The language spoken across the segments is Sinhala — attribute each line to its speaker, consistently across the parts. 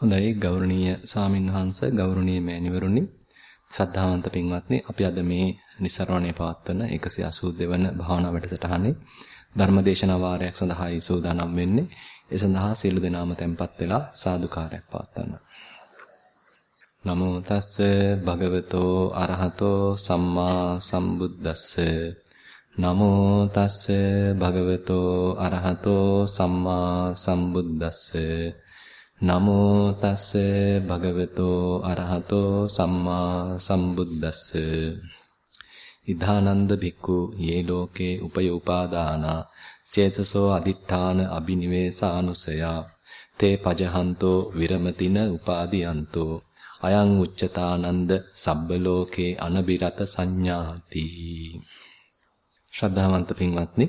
Speaker 1: හොඳයි ගෞරවනීය සාමින්වහන්ස ගෞරවනීය මෑණිවරුනි. ශ්‍රද්ධාවන්ත පින්වත්නි අපි අද මේ નિසරණේ පවත්වන 182 වන භාවනා වැඩසටහනේ ධර්මදේශනා වාරයක් සඳහායි සූදානම් වෙන්නේ. ඒ සඳහා සියලු දෙනාම tempත් වෙලා සාදුකාරයක් පවත්වන්න. නමෝ තස්ස භගවතෝ අරහතෝ සම්මා සම්බුද්දස්ස. නමෝ තස්ස භගවතෝ අරහතෝ සම්මා සම්බුද්දස්ස. නමෝ තස්ස භගවතෝ අරහතෝ සම්මා සම්බුද්දස්ස. ඉධානන්ද භික්ඛු යේ ලෝකේ උපය උපාදානා චේතසෝ අදිඨාන අබිනිවේසානුසය තේ පජහන්තෝ විරමතින උපාදීයන්තෝ අයං උච්චතානන්ද සබ්බ ලෝකේ අනබිරත සංඥාති. ශ්‍රද්ධාවන්ත පින්වත්නි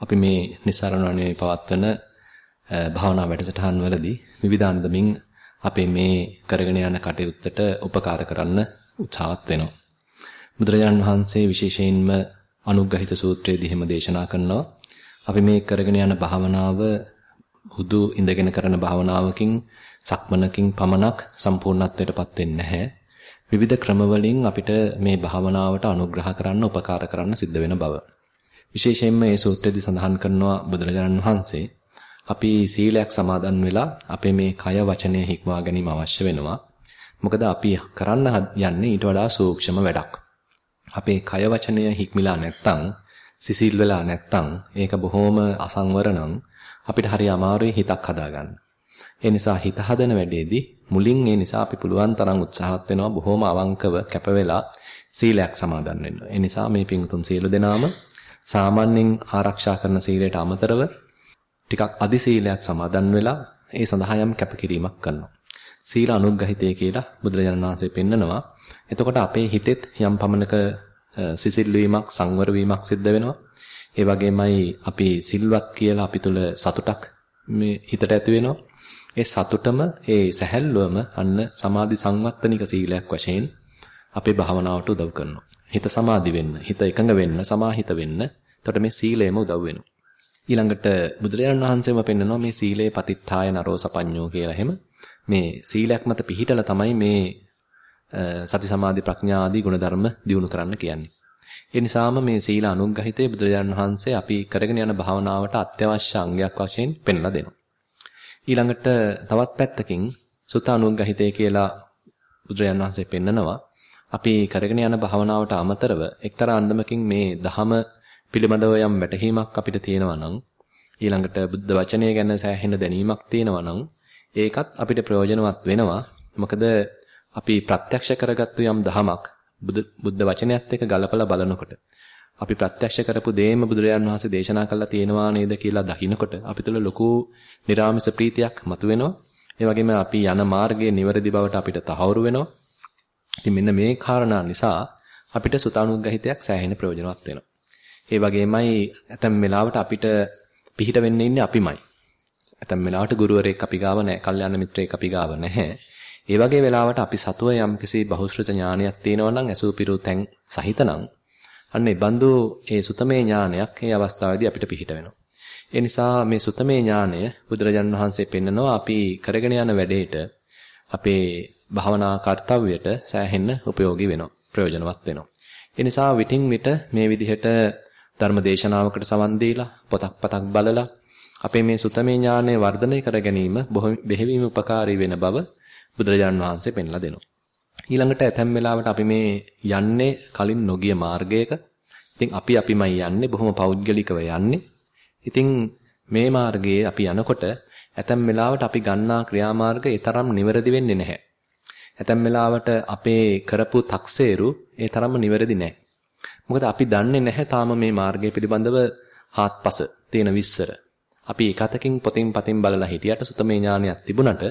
Speaker 1: අපි මේ નિසරණණේ පවත්වන භාවනා වැඩසටහන් වලදී විවිධාන්දමින් අපේ මේ කරගෙන යන කටයුත්තට උපකාර කරන්න උත්සාහත් වෙනවා. බුදුරජාණන් වහන්සේ විශේෂයෙන්ම අනුග්‍රහිත සූත්‍රයේදී එහෙම දේශනා කරනවා. අපි මේ කරගෙන යන භාවනාව හුදු ඉඳගෙන කරන භාවනාවකින් සක්මනකින් පමණක් සම්පූර්ණත්වයටපත් වෙන්නේ නැහැ. විවිධ ක්‍රමවලින් අපිට මේ භාවනාවට අනුග්‍රහ කරන්න උපකාර කරන්න සිද්ධ වෙන බව. විශේෂයෙන්ම මේ සූත්‍රයේදී සඳහන් කරනවා බුදුරජාණන් වහන්සේ අපි සීලයක් සමාදන් වෙලා අපේ මේ කය වචනය හික්මවා ගැනීම අවශ්‍ය වෙනවා. මොකද අපි කරන්න යන්නේ ඊට වඩා සූක්ෂම වැඩක්. අපේ කය වචනය හික්මිලා නැත්තම් සිසිල් වෙලා නැත්තම් ඒක බොහොම අසංවර නම් අපිට හරි අමාරුයි හිතක් හදාගන්න. ඒ නිසා හිත හදන වැඩේදී මුලින් ඒ නිසා අපි පුළුවන් තරම් උත්සාහත් වෙනවා බොහොම අවංකව කැප වෙලා සීලයක් සමාදන් වෙන්න. ඒ නිසා මේ පිංතුන් සීල දෙනාම සාමාන්‍යයෙන් ආරක්ෂා කරන සීලයට අමතරව ටිකක් අදි සීලයක් සමාදන් වෙලා ඒ සඳහා යම් කැපකිරීමක් කරනවා. සීල අනුග්‍රහිතය කියලා බුදුරජාණන් වහන්සේ පෙන්නනවා. එතකොට අපේ හිතෙත් යම් පමණක සිසිල් වීමක් සංවර වීමක් සිද්ධ වෙනවා. ඒ වගේමයි අපි සිල්වත් කියලා අපි තුල සතුටක් මේ හිතට ඇති වෙනවා. ඒ සතුටම ඒ සැහැල්ලුවම අන්න සමාධි සංවත්තනික සීලයක් වශයෙන් අපේ භාවනාවට උදව් කරනවා. හිත සමාධි වෙන්න, හිත එකඟ වෙන්න, සමාහිත වෙන්න. එතකොට මේ සීලයම උදව් වෙනවා. ඊළඟට බුදුරජාණන් වහන්සේම පෙන්නනවා මේ සීලේ පතිත්ථාය නරෝ සපඤ්ඤෝ කියලා එහෙම. මේ සීලයක් මත පිහිටලා තමයි මේ සති සමාධි ප්‍රඥා ආදී ගුණධර්ම දියුණු කරන්න කියන්නේ. ඒ නිසාම මේ සීල අනුග්‍රහිතේ බුදුරජාණන් වහන්සේ අපි කරගෙන යන භාවනාවට අත්‍යවශ්‍ය අංගයක් වශයෙන් පෙන්ලා දෙනවා. ඊළඟට තවත් පැත්තකින් සුත අනුග්‍රහිතේ කියලා බුදුරජාණන් වහන්සේ පෙන්නනවා. අපි කරගෙන යන භාවනාවට අමතරව එක්තරා අන්දමකින් මේ දහම පිළිබඳව යම් වැටහීමක් අපිට තියෙනවා නම් ඊළඟට බුද්ධ වචනය ගැන සෑහෙන දැනීමක් තියෙනවා නම් ඒකත් අපිට ප්‍රයෝජනවත් වෙනවා. මොකද අපි ප්‍රත්‍යක්ෂ කරගත්තු යම් දහමක් බුද්ධ වචනයත් එක්ක ගලපලා බලනකොට අපි ප්‍රත්‍යක්ෂ කරපු දේම බුදුරජාන් වහන්සේ දේශනා කළා තියෙනවා නේද කියලා දකිනකොට අපි තුළ ලොකු නිර්ාමස ප්‍රීතියක් මතුවෙනවා. ඒ වගේම අපි යන මාර්ගයේ නිවැරදි බවට අපිට තහවුරු වෙනවා. ඉතින් මෙන්න මේ කාරණා නිසා අපිට සුතානුග්‍රහිතයක් සෑහෙන ප්‍රයෝජනවත් වෙනවා. ඒ වගේමයි ඇතැම් වෙලාවට අපිට පිහිට වෙන්න ඉන්නේ අපිමයි. ඇතැම් වෙලාවට ගුරුවරයෙක් අපි ගාව නැහැ, කල්යාණ මිත්‍රයෙක් අපි ගාව නැහැ. ඒ වගේ වෙලාවට අපි සතුව යම්කිසි බහුශ්‍රත ඥානයක් තියෙනවා නම් ඇසූ පිරු තැන් සහිතනම් අන්න ඒ බඳු ඒ සුතමේ ඥානයක් ඒ අවස්ථාවේදී අපිට පිහිට වෙනවා. ඒ නිසා මේ සුතමේ ඥානය බුදුරජාන් වහන්සේ පෙන්නනවා අපි කරගෙන යන වැඩේට අපේ භවනා කාර්යයට සෑහෙන්න ප්‍රයෝගී වෙනවා ප්‍රයෝජනවත් වෙනවා. ඒ නිසා විටින් විට මේ විදිහට ධර්ම දේශනාවකට සවන් දීලා පොතක් පතක් බලලා අපේ මේ සුතමේ ඥානය වර්ධනය කර ගැනීම බෙහෙවින්ම උපකාරී වෙන බව බුදුරජාන් වහන්සේ පෙන්ලා දෙනවා. ඊළඟට ඇතැම් වෙලාවට අපි මේ යන්නේ කලින් නොගිය මාර්ගයක. ඉතින් අපි අපිමයි යන්නේ බොහොම පෞද්ගලිකව යන්නේ. ඉතින් මේ මාර්ගයේ අපි යනකොට ඇතැම් වෙලාවට අපි ගන්නා ක්‍රියාමාර්ග ඒ තරම් නිවැරදි වෙන්නේ නැහැ. ඇතැම් වෙලාවට අපේ කරපු තක්සේරු ඒ තරම්ම නිවැරදි නැහැ. මොකද අපි දන්නේ නැහැ තාම මේ මාර්ගය පිළිබඳව හාත්පස තියෙන විස්තර. අපි එකතකින් පොතින් පතින් බලලා හිටියට සුතමේ ඥානයක් තිබුණට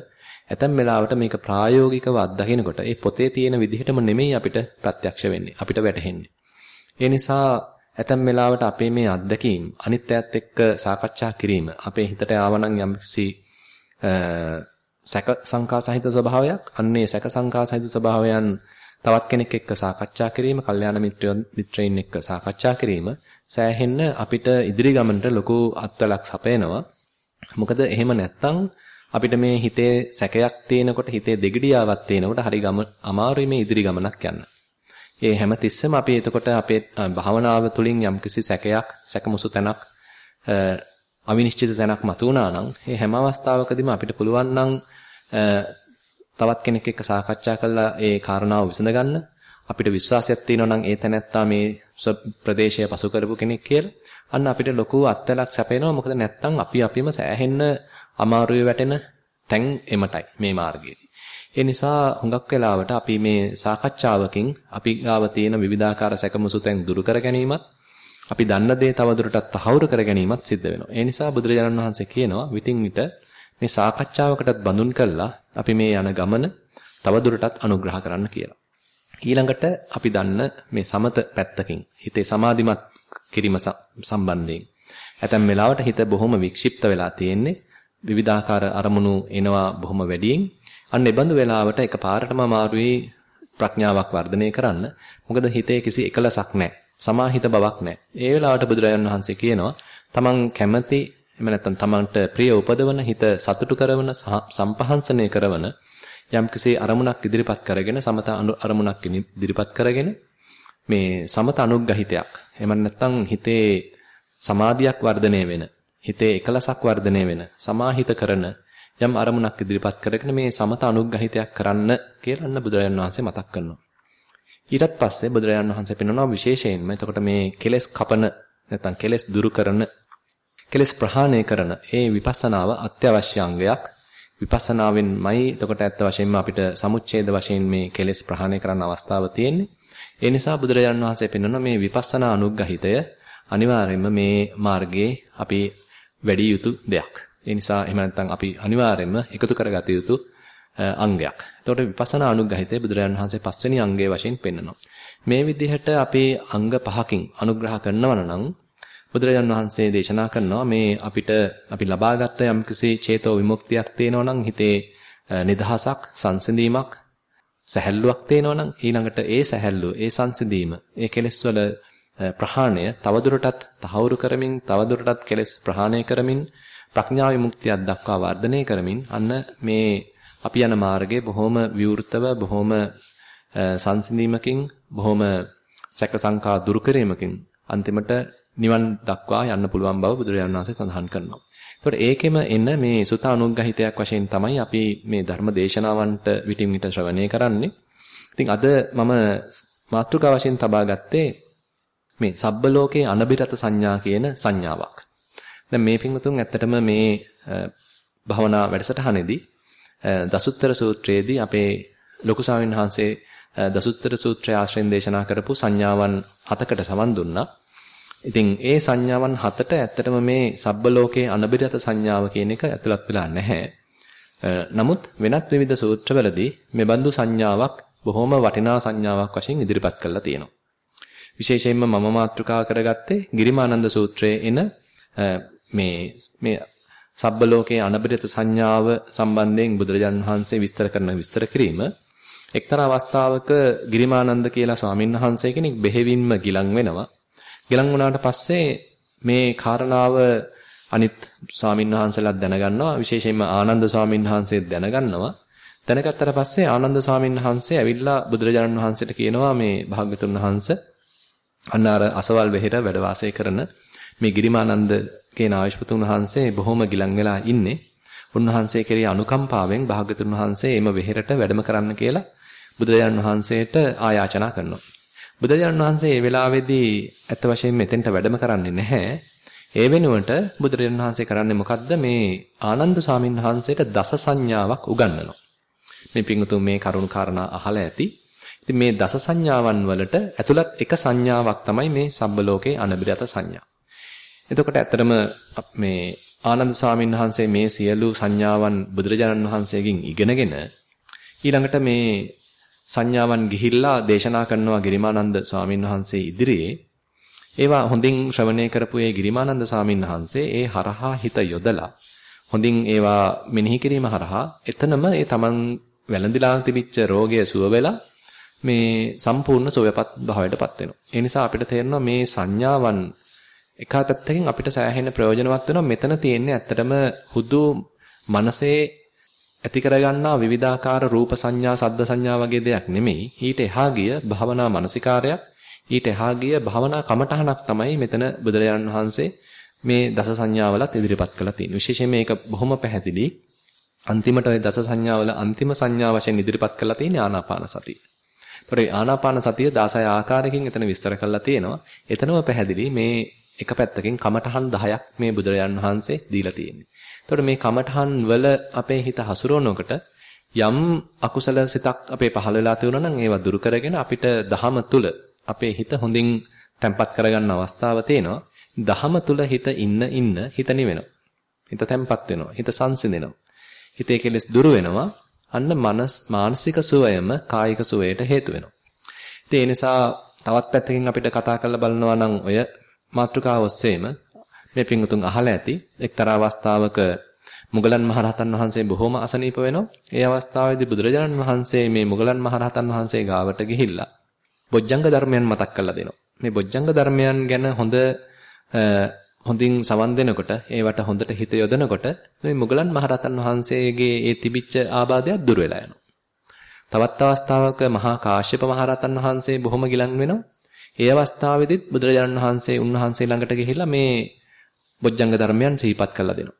Speaker 1: ඇතැම් වෙලාවට මේක ප්‍රායෝගිකව අත්දකිනකොට ඒ පොතේ තියෙන විදිහටම නෙමෙයි අපිට ප්‍රත්‍යක්ෂ වෙන්නේ අපිට වැටහෙන්නේ. ඒ නිසා ඇතැම් වෙලාවට අපේ මේ අත්දැකීම් අනිත් අයත් එක්ක සාකච්ඡා කිරීම අපේ හිතට ආවනම් යම්කිසි සැක සංකා සහිත ස්වභාවයක් අන්නේ සැක සංකා සහිත ස්වභාවයන් තවත් කෙනෙක් එක්ක සාකච්ඡා කිරීම, කල්යාණ මිත්‍රයන් එක්ක සාකච්ඡා කිරීම සෑහෙන්න අපිට ඉදිරි ගමනට ලොකු අත්වලක් සපයනවා. මොකද එහෙම නැත්තම් අපිට මේ හිතේ සැකයක් තියෙනකොට හිතේ දෙගිඩියාවක් තියෙනකොට හරි ගම අමාරුයි මේ ඉදිරි ගමනක් යන්න. ඒ හැම තිස්සෙම අපි එතකොට අපේ භාවනාව තුළින් යම්කිසි සැකයක් සැකමුසු තැනක් අවිනිශ්චිත තැනක් මතුවනා නම් ඒ හැම අවස්ථාවකදීම අපිට පුළුවන් නම් තවත් කෙනෙක් එක්ක සාකච්ඡා කරලා ඒ කාරණාව විසඳගන්න අපිට විශ්වාසයක් තියෙනවා නම් ඒ තැනැත්තා මේ ප්‍රදේශය පසු කරපු කෙනෙක් කියලා. අන්න අපිට ලොකු අත්දැලක් සැපෙනවා. මොකද නැත්තම් අපි අපිම සෑහෙන්න අමාරුවේ වැටෙන තැන් එමටයි මේ මාර්ගයේදී. ඒ නිසා හුඟක් වෙලාවට අපි මේ සාකච්ඡාවකින් අපි ගාව තියෙන විවිධාකාර සැකමසුතෙන් දුරු කර ගැනීමත් අපි දන්න දේ තවදුරටත් තහවුරු කර ගැනීමත් සිද්ධ වෙනවා. ඒ නිසා බුදුරජාණන් වහන්සේ කියනවා විтин විට මේ සාකච්ඡාවකටත් බඳුන් කළා අපි මේ යන ගමන තවදුරටත් අනුග්‍රහ කරන්න කියලා. ඊළඟට අපි දන්න මේ සමත පැත්තකින් හිතේ සමාධිමත් කිරීම සම්බන්ධයෙන් ඇතැම් වෙලාවට හිත බොහොම වික්ෂිප්ත වෙලා තියෙන්නේ විවිධාකාර අරමුණු එනවා බොහොම වැඩියෙන් අන්න ඒ බඳු වෙලාවට එකපාරටම අමාරුවේ ප්‍රඥාවක් වර්ධනය කරන්න මොකද හිතේ කිසි එකලසක් නැහැ සමාහිත බවක් නැහැ. ඒ වෙලාවට බුදුරජාණන් වහන්සේ කියනවා තමන් කැමති එහෙම නැත්නම් තමන්ට ප්‍රිය උපදවන හිත සතුටු කරන සම්පහන්සනය කරන යම්කිසි අරමුණක් ඉදිරිපත් කරගෙන සමත අරමුණක් ඉදිරිපත් කරගෙන මේ සමත අනුග්‍රහිතයක් එහෙම නැත්නම් හිතේ සමාධියක් වර්ධනය වෙන හිතේ එකලසක් වර්ධනය වෙන සමාහිත කරන යම් අරමුණක් ඉදිරිපත් කරගෙන මේ සමත අනුග්‍රහිතයක් කරන්න කියලා අන්න බුදුරජාණන් වහන්සේ මතක් කරනවා. ඊටත් පස්සේ බුදුරජාණන් වහන්සේ පෙන්වනවා විශේෂයෙන්ම එතකොට මේ කෙලෙස් කපන නැත්නම් කෙලෙස් දුරු කරන කෙලෙස් ප්‍රහාණය කරන ඒ විපස්සනාව අත්‍යවශ්‍ය අංගයක් විපස්සනාවෙන්මයි එතකොට ඇත්ත වශයෙන්ම අපිට සමුච්ඡේද වශයෙන් මේ කෙලෙස් ප්‍රහාණය කරන්න අවස්ථාව තියෙන්නේ ඒ නිසා බුදුරජාණන් වහන්සේ පෙන්වනවා මේ විපස්සනා අනුග්‍රහිතය අනිවාර්යයෙන්ම මේ මාර්ගයේ අපි වැඩි යුතු දෙයක්. ඒ නිසා එහෙම නැත්නම් අපි අනිවාර්යයෙන්ම එකතු කරගත යුතු අංගයක්. එතකොට විපස්සනා අනුග්‍රහිතය බුදුරජාණන් වහන්සේ පස්වෙනි අංගයේ වශයෙන් පෙන්වනවා. මේ විදිහට අපේ අංග පහකින් අනුග්‍රහ කරනවා නම් බුදුරජාණන් වහන්සේ දේශනා කරනවා මේ අපිට අපි ලබාගත් යම්කිසි චේතෝ විමුක්තියක් තේනවා නම් හිතේ නිදහසක් සංසිඳීමක් සැහැල්ලුවක් තේනවා නම් ඊළඟට ඒ සැහැල්ලුව ඒ සංසිඳීම ඒ කෙලෙස් වල ප්‍රහාණය තවදුරටත් තහවුරු කරමින් තවදුරටත් කෙලෙස් ප්‍රහාණය කරමින් ප්‍රඥා විමුක්තියක් දක්වා වර්ධනය කරමින් අන්න මේ අපි යන මාර්ගයේ බොහොම විවෘතව බොහොම සංසිඳීමකින් බොහොම සැක සංකා දුරු කිරීමකින් අන්තිමට නිවන් දක්වා යන්න පුළුවන් බව බුදුරජාණන් වහන්සේ සඳහන් කරනවා. ඒතකොට ඒකෙම එන මේ සුත අනුග්‍රහිතයක් වශයෙන් තමයි අපි මේ ධර්ම දේශනාවන්ට විටින් විට ශ්‍රවණය කරන්නේ. ඉතින් අද මම මාතෘකා වශයෙන් තබා ගත්තේ මේ සබ්බ ලෝකේ අනබිරත සංඥා කියන සංඥාවක්. දැන් මේ පින්වතුන් ඇත්තටම මේ භවනා වැඩසටහනේදී දසුත්තර සූත්‍රයේදී අපේ ලොකු ස්වාමීන් වහන්සේ දසුත්තර සූත්‍රය ආශ්‍රයෙන් දේශනා කරපු සංඥාවන් හතකට සමන් දුන්නා. ඉතින් ඒ සංඥාවන් හතට ඇත්තටම මේ සබ්බ ලෝකයේ අනබිරත සංඥාව කියන එක ඇතුළත් වෙලා නැහැ. නමුත් වෙනත් විවිධ සූත්‍රවලදී මේ බඳු සංඥාවක් බොහොම වටිනා සංඥාවක් වශයෙන් ඉදිරිපත් කරලා තියෙනවා. විශේෂයෙන්ම මම මාතෘකා කරගත්තේ ගිරිමානන්ද සූත්‍රයේ එන මේ මේ සබ්බ ලෝකයේ අනබිරත සංඥාව සම්බන්ධයෙන් බුදුරජාණන් වහන්සේ විස්තර කරන විස්තර කිරීම එක්තරා අවස්ථාවක ගිරිමානන්ද කියලා ස්වාමීන් වහන්සේ කෙනෙක් බෙහෙවින්ම ගිලන් වෙනවා. ගිලන් වුණාට පස්සේ මේ කාරණාව අනිත් ස්වාමීන් වහන්සේලාත් දැනගන්නවා විශේෂයෙන්ම ආනන්ද ස්වාමීන් වහන්සේත් දැනගන්නවා. දැනගත්තට පස්සේ ආනන්ද ස්වාමීන් වහන්සේ ඇවිල්ලා බුදුරජාණන් වහන්සේට කියනවා මේ භාග්‍යතුන් වහන්සේ අන්න අර අසවල් වෙහෙර වැඩ වාසය කරන මේ ගිරිමානන්ද කියන ආයුෂ්පතුන් වහන්සේ බොහොම ගිලන් වෙලා ඉන්නේ. උන්වහන්සේ කෙරෙහි අනුකම්පාවෙන් භාග්‍යතුන් වහන්සේ එම වෙහෙරට වැඩම කරන්න කියලා බුදුරජාණන් වහන්සේට ආයාචනා කරනවා. බුදුරජාණන් වහන්සේ මේ වෙලාවේදී ඇත්ත වශයෙන්ම මෙතෙන්ට වැඩම කරන්නේ නැහැ. ඒ වෙනුවට බුදුරජාණන් වහන්සේ කරන්නේ මොකද්ද මේ ආනන්ද ස්වාමීන් වහන්සේට දස සංඥාවක් උගන්වනවා. මේ පිංගුතුන් මේ කරුණු කාරණා අහලා ඇති. ඉතින් මේ දස සංඥාවන් වලට ඇතුළත් එක සංඥාවක් තමයි මේ සබ්බ ලෝකේ අනබිරත සංඥා. එතකොට ඇත්තටම මේ ආනන්ද ස්වාමීන් වහන්සේ මේ සියලු සංඥාවන් බුදුරජාණන් වහන්සේගෙන් ඉගෙනගෙන ඊළඟට මේ සංඥාවන් ගිහිල්ලා දේශනා කරනවා ගිරිමානන්ද ස්වාමීන් වහන්සේ ඉදිරියේ ඒවා හොඳින් ශ්‍රවණය කරපු ඒ ගිරිමානන්ද ස්වාමීන් වහන්සේ ඒ හරහා හිත යොදලා හොඳින් ඒවා මෙනෙහි කිරීම හරහා එතනම ඒ තමන් වැළඳිලා තිබිච්ච රෝගය සුව වෙලා මේ සම්පූර්ණ සෝයපත් භාවයටපත් වෙනවා. ඒ නිසා අපිට තේරෙනවා මේ සංඥාවන් එක පැත්තකින් අපිට සෑහෙන ප්‍රයෝජනවත් වෙනවා. මෙතන තියෙන්නේ ඇත්තටම හුදු මනසේ ඇති කරගන්නා විවිධාකාර රූප සංඥා, සද්ද සංඥා වගේ දෙයක් නෙමෙයි. ඊට එහා ගිය භවනා මානසිකාරයක්, ඊට එහා ගිය භවනා කමඨහනක් තමයි මෙතන බුදුරජාණන් වහන්සේ මේ දස සංඥාවලත් ඉදිරිපත් කළා තියෙන්නේ. විශේෂයෙන් මේක බොහොම පැහැදිලි. අන්තිමට ওই දස සංඥාවල අන්තිම සංඥා වශයෙන් ඉදිරිපත් කළා තියෙන්නේ ආනාපාන සතිය. ඒතකොට ආනාපාන සතිය 16 ආකාරයකින් එතන විස්තර කරලා තියෙනවා. එතනම පැහැදිලි මේ එක පැත්තකින් කමඨහන් 10ක් මේ බුදුරජාන් වහන්සේ දීලා තියෙන්නේ. එතකොට මේ කමඨහන් වල අපේ හිත හසුරවනකොට යම් අකුසල සිතක් අපේ පහළ වෙලා තියෙනවා නම් ඒවා දුරු කරගෙන අපිට දහම තුල අපේ හිත හොඳින් තැම්පත් කරගන්න අවස්ථාව තියෙනවා. දහම තුල හිත ඉන්න ඉන්න හිත නිවෙනවා. හිත තැම්පත් වෙනවා. හිත සංසිඳෙනවා. හිතේ කෙලෙස් දුරු වෙනවා. අන්න මනස් මානසික සුවයම කායික සුවයට හේතු වෙනවා. ඉතින් ඒ නිසා තවත් පැත්තකින් අපිට කතා කරලා බලනවා නම් ඔය මාතෘකාව ඔස්සේම මේ පිංගුතුන් අහලා ඇති එක්තරා අවස්ථාවක මුගලන් මහරහතන් වහන්සේ බොහොම අසනීප වෙනවා. ඒ අවස්ථාවේදී බුදුරජාණන් වහන්සේ මේ මුගලන් මහරහතන් වහන්සේ ගාවට ගිහිල්ලා බොජ්ජංග ධර්මයන් මතක් කරලා දෙනවා. මේ බොජ්ජංග ධර්මයන් ගැන හොඳ හොඳින් සවන් දෙනකොට ඒවට හොඳට හිත යොදනකොට මේ මුගලන් මහරහතන් වහන්සේගේ ඒ තිබිච්ච ආබාධයක් දුර වෙලා යනවා. තවත් අවස්ථාවක මහා කාශ්‍යප මහරහතන් වහන්සේ බොහොම ගිලන් වෙනවා. ඒ අවස්ථාවේදීත් බුදුරජාණන් වහන්සේ උන්වහන්සේ ළඟට ගිහිල්ලා මේ බොජ්ජංග ධර්මයන් සිහිපත් කළා දෙනවා.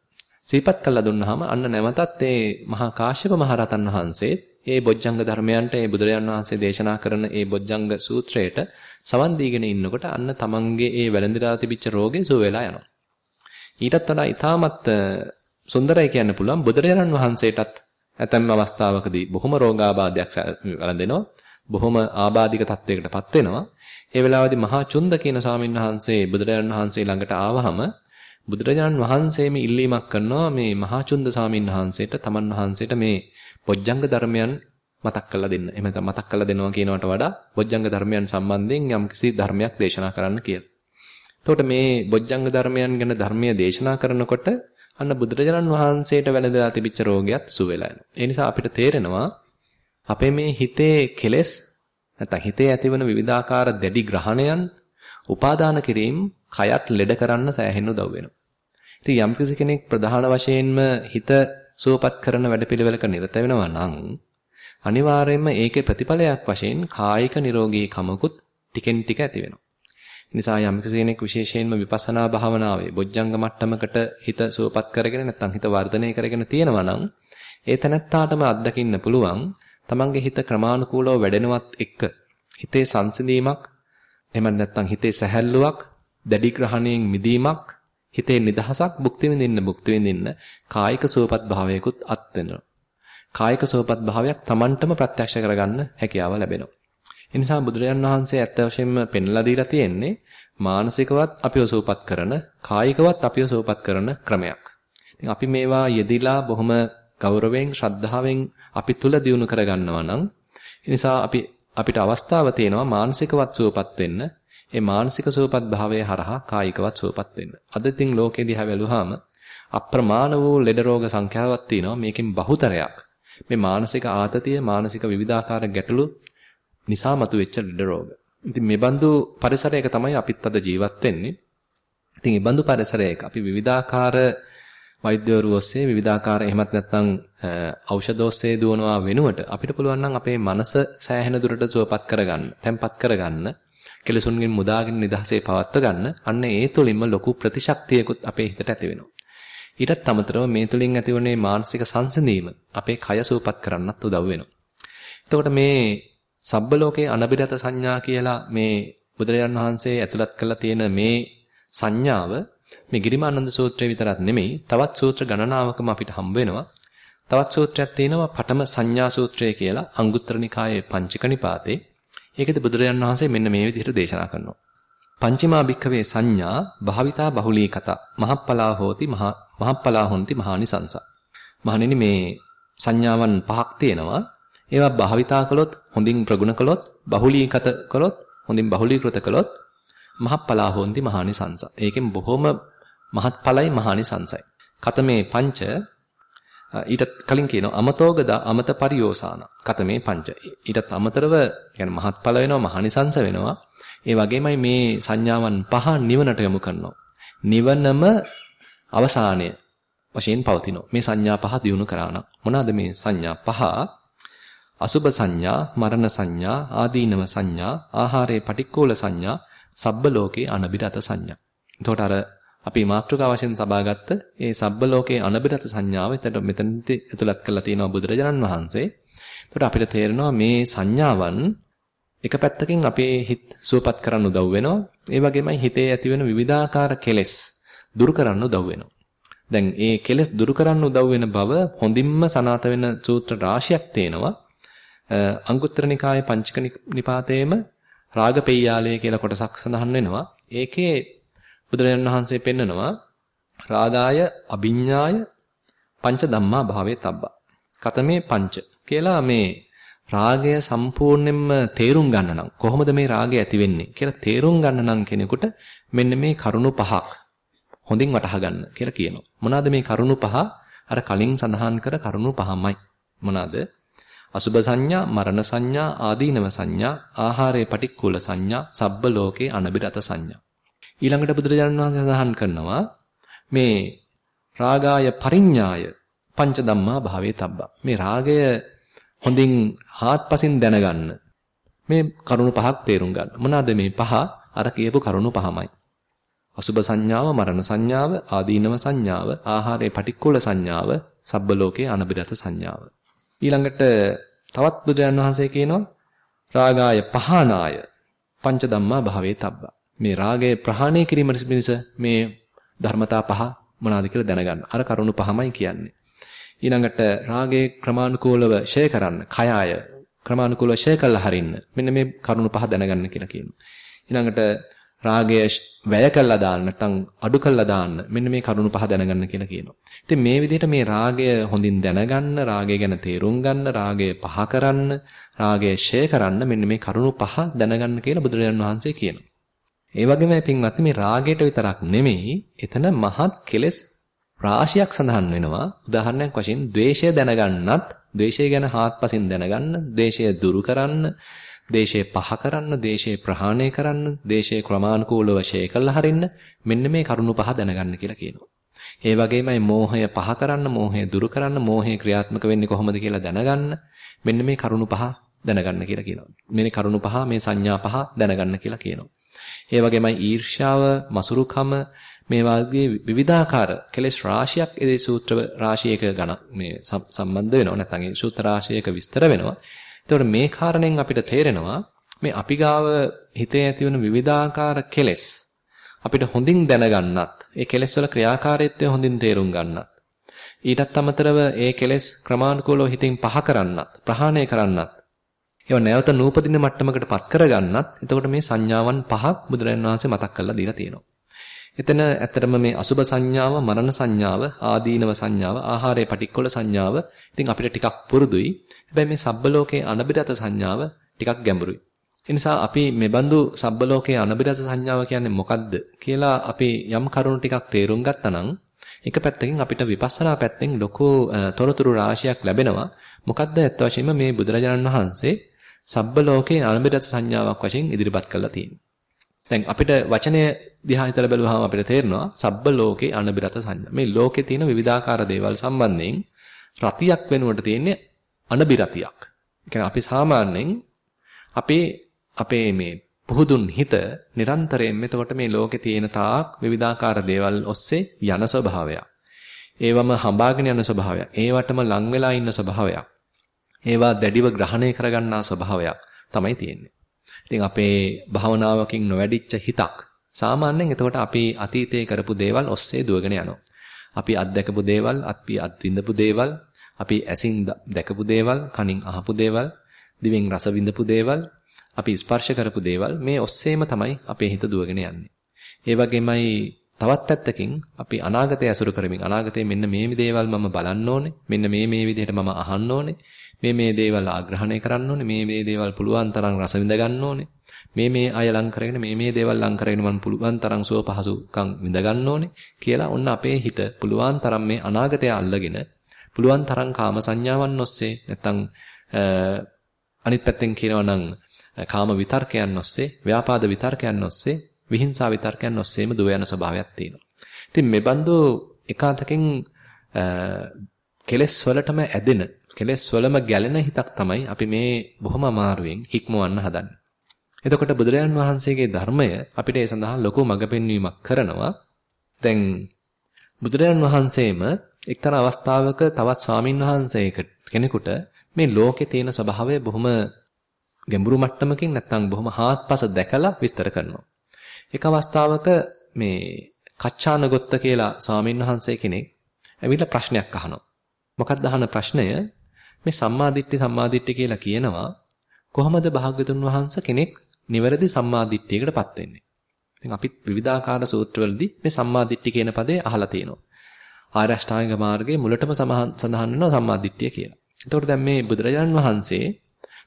Speaker 1: සිහිපත් කළා දුන්නාම අන්න නැවතත් ඒ මහා කාශ්‍යප මහරහතන් වහන්සේ ඒ බොජ්ජංග ධර්මයන්ට ඒ බුදුරජාණන් වහන්සේ දේශනා කරන ඒ බොජ්ජංග සූත්‍රයට සවන් දීගෙන ඉන්නකොට අන්න තමන්ගේ ඒ වැළඳිලා තිබිච්ච රෝගේ සුව වෙලා යනවා. ඊටත් වඩා ඊටමත් සුන්දරයි කියන්න පුළුවන් බුදුරජාණන් වහන්සේටත් ඇතැම් අවස්ථාවකදී බොහොම රෝගාබාධයක් වැළඳෙනවා. බොහොම ආබාධික තත්වයකටපත් වෙනවා. ඒ වෙලාවේදී මහා චුන්ද කියන ස්වාමීන් වහන්සේ බුදුරජාණන් වහන්සේ ළඟට ආවහම බුදුරජාණන් වහන්සේම ඉල්ලීමක් කරනවා මේ මහා චුන්ද ස්වාමීන් වහන්සේට තමන් වහන්සේට මේ බොජ්ජංග ධර්මයන් මතක් කරලා දෙන්න. එහෙම නැත්නම් මතක් කරලා දෙනවා කියනවට වඩා බොජ්ජංග ධර්මයන් සම්බන්ධයෙන් යම්කිසි ධර්මයක් දේශනා කරන්න කියලා. එතකොට මේ බොජ්ජංග ධර්මයන් ගැන ධර්මීය දේශනා කරනකොට අන්න බුදුරජාණන් වහන්සේට වැළඳලා තිබිච්ච රෝගයත් සුව වෙලා යනවා. ඒ නිසා අපිට තේරෙනවා අපේ මේ හිතේ කෙලෙස් නැත්නම් හිතේ ඇතිවන විවිධාකාර දැඩි ග්‍රහණයන් උපාදාන කිරීම කයත් ලෙඩ කරන්න සෑහෙන උදව් වෙනවා. ඉතින් යම්කිසි කෙනෙක් ප්‍රධාන වශයෙන්ම හිත සුවපත් කරන වැඩපිළිවෙලක නිරත වෙනවා නම් අනිවාර්යයෙන්ම ඒකේ ප්‍රතිඵලයක් වශයෙන් කායික නිරෝගීකමකුත් ටිකෙන් ටික ඇති වෙනවා. නිසා යම් කෙනෙක් විශේෂයෙන්ම විපස්සනා භාවනාවේ බොජ්ජංග මට්ටමකට හිත සුවපත් කරගෙන නැත්නම් හිත වර්ධනය කරගෙන තියෙනවා නම් ඒ තැනත්තාටම අත්දකින්න පුළුවන් තමන්ගේ හිත ක්‍රමානුකූලව වැඩෙනවත් එක්ක හිතේ සංසිඳීමක් එහෙම නැත්නම් හිතේ සැහැල්ලුවක් දැඩි ග්‍රහණයෙන් මිදීමක් හිතේ නිදහසක් භුක්ති විඳින්න භුක්ති විඳින්න කායික සුවපත් භාවයකුත් අත් වෙනවා කායික සුවපත් භාවයක් Tamanටම ප්‍රත්‍යක්ෂ කරගන්න හැකියාව ලැබෙනවා. ඒ නිසා බුදුරජාන් වහන්සේ ඇත්ත වශයෙන්ම පෙන්ලා දීලා තියෙන්නේ මානසිකවත් අපිව සුවපත් කරන, කායිකවත් අපිව සුවපත් කරන ක්‍රමයක්. ඉතින් අපි මේවා යෙදිලා බොහොම ගෞරවයෙන්, ශ්‍රද්ධාවෙන් අපි තුල දියුණු කරගන්නවා නම් නිසා අපි අපිට අවස්ථාව තියෙනවා මානසිකවත් සුවපත් වෙන්න. ඒ මානසික සුවපත් භාවයේ හරහා කායිකවත් සුවපත් වෙන්න. අද ඉතින් ලෝකෙ දිහා බැලුවාම අප්‍රමාණ වූ ලෙඩ රෝග සංඛ්‍යාවක් තියෙනවා. මේකෙන් බහුතරයක් මේ මානසික ආතතිය මානසික විවිධාකාර ගැටලු නිසා මතුවෙච්ච ලෙඩ රෝග. ඉතින් මේ බඳු පරිසරයක තමයි අපිත් අද ජීවත් වෙන්නේ. ඉතින් මේ බඳු පරිසරයක අපි විවිධාකාර වෛද්‍යවරු ඔස්සේ විවිධාකාර එහෙමත් නැත්නම් ඖෂධ ඔස්සේ දුවනවා වෙනුවට අපිට පුළුවන් නම් අපේ මනස සෑහෙන දුරට සුවපත් කරගන්න, තැම්පත් කරගන්න, කෙලසුන්ගෙන් මුදාගෙන නිදහසේ පවත්ව ගන්න. අන්න ඒ තුලින්ම ලොකු ප්‍රතිශක්තියකුත් අපේ හිතට ඇති වෙනවා. ඊටත් අමතරව මේ තුලින් ඇතිවන්නේ මානසික සංසිඳීම අපේ කය සූපත් කරන්නත් උදව් වෙනවා. එතකොට මේ සබ්බ ලෝකේ අනබිරත සංඥා කියලා මේ බුදුරජාන් වහන්සේ ඇතුළත් කළා තියෙන මේ සංඥාව මේ ගිරිමානන්ද සූත්‍රය විතරක් නෙමෙයි තවත් සූත්‍ර ගණනාවකම අපිට හම්බ වෙනවා. තවත් සූත්‍රයක් තියෙනවා පඨම සංඥා සූත්‍රය කියලා අංගුත්තර නිකායේ පංචක නිපාතේ. ඒකෙදි බුදුරජාන් වහන්සේ මෙන්න මේ විදිහට දේශනා කරනවා. පංචමා භික්ඛවේ සංඥා භාවිතා බහුලී කතා මහප්පලා හෝති මහා මහප්පලා හොಂತಿ මහානිසංස. මහණෙනි මේ සංඥාවන් පහක් තියෙනවා. ඒවා භාවිතා කළොත් හොඳින් ප්‍රගුණ කළොත් බහුලීකත කළොත් හොඳින් බහුලීකృత කළොත් මහප්පලා හොಂತಿ මහානිසංස. ඒකෙන් බොහොම මහත්ඵලයි මහානිසංසයි. කතමේ පංච ඊට කලින් කියනවා අමතෝගද අමත පරියෝසාන. කතමේ පංච. ඊටත් අමතරව කියන්නේ මහත්ඵල වෙනවා මහානිසංස වෙනවා. ඒ වගේමයි මේ සංඥාවන් පහ නිවනට යොමු කරනවා. නිවනම අවසානය. වශයෙන් පවතිනවා. මේ සංඥා පහ දිනු කරා නම් මොනවාද මේ සංඥා පහ? අසුබ සංඥා, මරණ සංඥා, ආදීනව සංඥා, ආහාරයේ පටික්කෝල සංඥා, සබ්බ ලෝකේ අනබිරත සංඥා. එතකොට අර අපි මාත්‍රිකා වශයෙන් සබාගත්ත ඒ සබ්බ ලෝකේ අනබිරත සංඥාව එතකොට මෙතනදී ඇතුළත් කරලා තියෙනවා බුදුරජාණන් වහන්සේ. එතකොට අපිට තේරෙනවා මේ සංඥාවන් එක පැත්තකින් අපේ හිත සුවපත් කරන්න උදව් වෙනවා. ඒ වගේමයි හිතේ ඇතිවෙන විවිධාකාර කෙලෙස් දුරු කරන්න උදව් වෙනවා. දැන් ඒ කෙලෙස් දුරු කරන්න උදව් වෙන බව හොඳින්ම සනාත වෙන සූත්‍ර රාශියක් තේනවා. අංගුත්තර නිකායේ පංචක නිපාතයේම රාගපෙය්‍යාලය කියලා කොටසක් සඳහන් වෙනවා. ඒකේ බුදුරජාණන් වහන්සේ පෙන්නනවා රාගාය අභිඤ්ඤාය පංච ධම්මා භාවේ තබ්බා. කතමේ පංච කියලා මේ රාගය සම්පූර්ණයෙන්ම තේරුම් ගන්න නම් කොහොමද මේ රාගය ඇති වෙන්නේ කියලා තේරුම් ගන්න නම් කෙනෙකුට මෙන්න මේ කරුණු පහක් හොඳින් වටහා ගන්න කියලා කියනවා. මොනවාද මේ කරුණු පහ? අර කලින් සඳහන් කර කරුණු පහමයි. මොනවාද? අසුබ සංඥා, මරණ සංඥා, ආදීනව සංඥා, ආහාරයේ පටික්කුල සංඥා, සබ්බ ලෝකේ අනබිරත සංඥා. ඊළඟට බුදුරජාණන් වහන්සේ සඳහන් කරනවා මේ රාගාය පරිඤ්ඤාය පංච ධම්මා භාවේ තබ්බා. මේ රාගය හොඳින් හාත්පසින් දැනගන්න. මේ කරුණු පහක් තේරුම් ගන්න. මොනවාද මේ පහ? අර කියපු කරුණු පහමයි. අසුබ සංඥාව, මරණ සංඥාව, ආදීනව සංඥාව, ආහාරයේ පටික්කුල සංඥාව, සබ්බ ලෝකේ අනබිරත සංඥාව. ඊළඟට තවත් බුදුරජාණන් වහන්සේ කියනවා රාගාය පහනාය පංච ධම්මා භාවේ තබ්බා. මේ රාගය ප්‍රහාණය කිරීමට පිණිස මේ ධර්මතා පහ මොනවාද කියලා දැනගන්න. අර කරුණු පහමයි කියන්නේ. ඊළඟට රාගයේ ක්‍රමානුකූලව ෂය කරන්න, කයය ක්‍රමානුකූලව ෂය කළා හරින්න. මෙන්න මේ කරුණු පහ දැනගන්න කියලා කියනවා. ඊළඟට රාගය වැය කළා දාන්න නැත්නම් අඩු කළා දාන්න මෙන්න මේ කරුණු පහ දැනගන්න කියලා කියනවා. ඉතින් මේ විදිහට මේ රාගය හොඳින් දැනගන්න, රාගය ගැන තේරුම් ගන්න, රාගය පහ කරන්න, රාගය ෂේ කරන්න මෙන්න මේ කරුණු පහ දැනගන්න කියලා බුදුරජාණන් වහන්සේ කියනවා. ඒ වගේම පින්වත්නි මේ රාගයට විතරක් නෙමෙයි, එතන මහත් කෙලෙස් රාශියක් සඳහන් වෙනවා. උදාහරණයක් වශයෙන් ද්වේෂය දැනගන්නත්, ද්වේෂය ගැන හාත්පසින් දැනගන්න, ද්වේෂය දුරු කරන්න, දේශය පහ කරන්න, දේශය ප්‍රහාණය කරන්න, දේශය ක්‍රමානුකූලව ෂේ කළා හරින්න මෙන්න මේ කරුණු පහ දැනගන්න කියලා කියනවා. ඒ වගේමයි මෝහය පහ කරන්න, මෝහය දුරු කරන්න, මෝහය ක්‍රියාත්මක වෙන්නේ කොහොමද කියලා දැනගන්න මෙන්න මේ කරුණු පහ දැනගන්න කියලා කියනවා. මේ කරුණු පහ මේ සංඥා පහ දැනගන්න කියලා කියනවා. ඒ වගේමයි ඊර්ෂ්‍යාව, මසුරුකම මේ වාගේ විවිධාකාර කෙලෙස් රාශියක් ඒ සූත්‍ර රාශියක ගණ මේ සම්බන්ධ වෙනවා. නැත්නම් ඒ සූත්‍ර රාශියක විස්තර වෙනවා. එතකොට මේ කාරණෙන් අපිට තේරෙනවා මේ අපි ගාව හිතේ ඇතිවන විවිධාකාර කෙලෙස් අපිට හොඳින් දැනගන්නත් ඒ කෙලෙස් වල ක්‍රියාකාරීත්වය හොඳින් තේරුම් ගන්නත් ඊටත් අමතරව ඒ කෙලෙස් ක්‍රමානුකූලව හිතින් පහ කරන්නත් ප්‍රහාණය කරන්නත් ඒව නැවත නූපදින මට්ටමකට පත් කරගන්නත් එතකොට මේ සංඥාවන් පහක් බුදුරජාණන් වහන්සේ මතක් කරලා දීලා තියෙනවා. එතන ඇත්තටම මේ අසුබ සංඥාව, මරණ සංඥාව, ආදීනව සංඥාව, ආහාරයේ පටික්කොල සංඥාව ඉතින් අපිට ටිකක් පුරුදුයි. හැබැයි මේ සබ්බලෝකයේ අනබිරත සංඥාව ටිකක් ගැඹුරුයි. ඒ නිසා අපි මේ බඳු සබ්බලෝකයේ අනබිරත සංඥාව කියන්නේ මොකද්ද කියලා අපි යම් කරුණු ටිකක් තේරුම් ගත්තා නම් එක පැත්තකින් අපිට විපස්සනා පැත්තෙන් ලොකු තොරතුරු රාශියක් ලැබෙනවා. මොකද්ද ඇත්ත වශයෙන්ම මේ බුදුරජාණන් වහන්සේ සබ්බලෝකයේ අනබිරත සංඥාවක් වශයෙන් ඉදිරිපත් කරලා තියෙන්නේ. දැන් අපිට වචනය දිහා හිතලා බැලුවාම අපිට තේරෙනවා සබ්බලෝකේ අනබිරත සංඥා. මේ ලෝකේ තියෙන විවිධාකාර දේවල් සම්බන්ධයෙන් රතියක් වෙනුවට තියෙන්නේ අනබිරතියක්. ඒ අපි සාමාන්‍යයෙන් අපේ අපේ මේ පුහුදුන් හිත නිරන්තරයෙන් එතකොට මේ ලෝකේ තියෙන තාක් විවිධාකාර දේවල් ඔස්සේ යන ස්වභාවයක්. ඒවම හඹාගෙන යන ස්වභාවයක්. ඒවටම ලං වෙලා ඉන්න ස්වභාවයක්. ඒවා දැඩිව ග්‍රහණය කරගන්නා ස්වභාවයක් තමයි තියෙන්නේ. ඉතින් අපේ භාවනාවකින් නොවැඩිච්ච හිතක් සාමාන්‍යයෙන් එතකොට අපි අතීතයේ කරපු දේවල් ඔස්සේ දුවගෙන යනවා. අපි අත්දැකපු දේවල්, අපි අත්විඳපු දේවල්, අපි ඇසින් දැකපු දේවල්, කනින් අහපු දේවල්, දිවෙන් රස විඳපු දේවල්, අපි ස්පර්ශ කරපු දේවල් මේ ඔස්සේම තමයි අපේ හිත දුවගෙන යන්නේ. ඒ වගේමයි තවත් පැත්තකින් අපි අනාගතය අසුරු කරමින් අනාගතයේ මෙන්න මේ දේවල් මම බලන්න ඕනේ. මෙන්න මේ මේ විදිහට මම අහන්න ඕනේ. මේ මේ දේවල් ආග්‍රහණය කරන්න ඕනේ. මේ මේ දේවල් පුළුවන් තරම් රස විඳ ගන්න ඕනේ. මේ මේ අය ලං කරගෙන මේ මේ දේවල් ලං කරගෙන මම පුළුවන් තරම් සුව පහසුකම් විඳ ගන්න ඕනේ කියලා ඔන්න අපේ හිත පුළුවන් තරම් මේ අනාගතය අල්ලගෙන පුළුවන් තරම් කාම සංඥාවන් ඔස්සේ නැත්තම් අනිත් පැත්තෙන් කියනවා නම් කාම විතර්කයන් ඔස්සේ ව්‍යාපාද විතර්කයන් ඔස්සේ විහිංසා විතර්කයන් ඔස්සේම දුව යන ස්වභාවයක් තියෙනවා. ඉතින් මේ බඳු එකාතකින් කෙලෙස් වලටම ඇදෙන කෙලෙස් වලම ගැලෙන හිතක් තමයි අපි මේ බොහොම අමාරුවෙන් හික්මවන්න හදන්නේ. එතකොට බුදුරජාන් වහන්සේගේ ධර්මය අපිට ඒ සඳහා ලොකු මඟ පෙන්වීමක් කරනවා. දැන් බුදුරජාන් වහන්සේම එක්තරා අවස්ථාවක තවත් ස්වාමින් වහන්සේ කෙනෙකුට මේ ලෝකේ තියෙන ස්වභාවය බොහොම ගැඹුරු මට්ටමකින් නැත්නම් බොහොම හාත්පස දැකලා විස්තර කරනවා. එක අවස්ථාවක මේ කච්චානගොත්ත කියලා ස්වාමින් වහන්සේ කෙනෙක් ඇවිල්ලා ප්‍රශ්නයක් අහනවා. මොකක්ද අහන ප්‍රශ්නය? මේ සම්මාදිට්ඨි සම්මාදිට්ඨි කියලා කියනවා කොහොමද භාග්‍යතුන් වහන්සේ කෙනෙක් නිවැරදි සම්මාදිට්ඨියකටපත් වෙන්නේ? ඉතින් අපිත් විවිධාකාර සූත්‍රවලදී මේ සම්මාදිට්ඨි කියන පදේ අහලා තියෙනවා. ආර්ය අෂ්ටාංග මාර්ගයේ මුලටම සඳහන් වෙනවා සම්මාදිට්ඨිය කියලා. එතකොට දැන් මේ බුදුරජාණන් වහන්සේ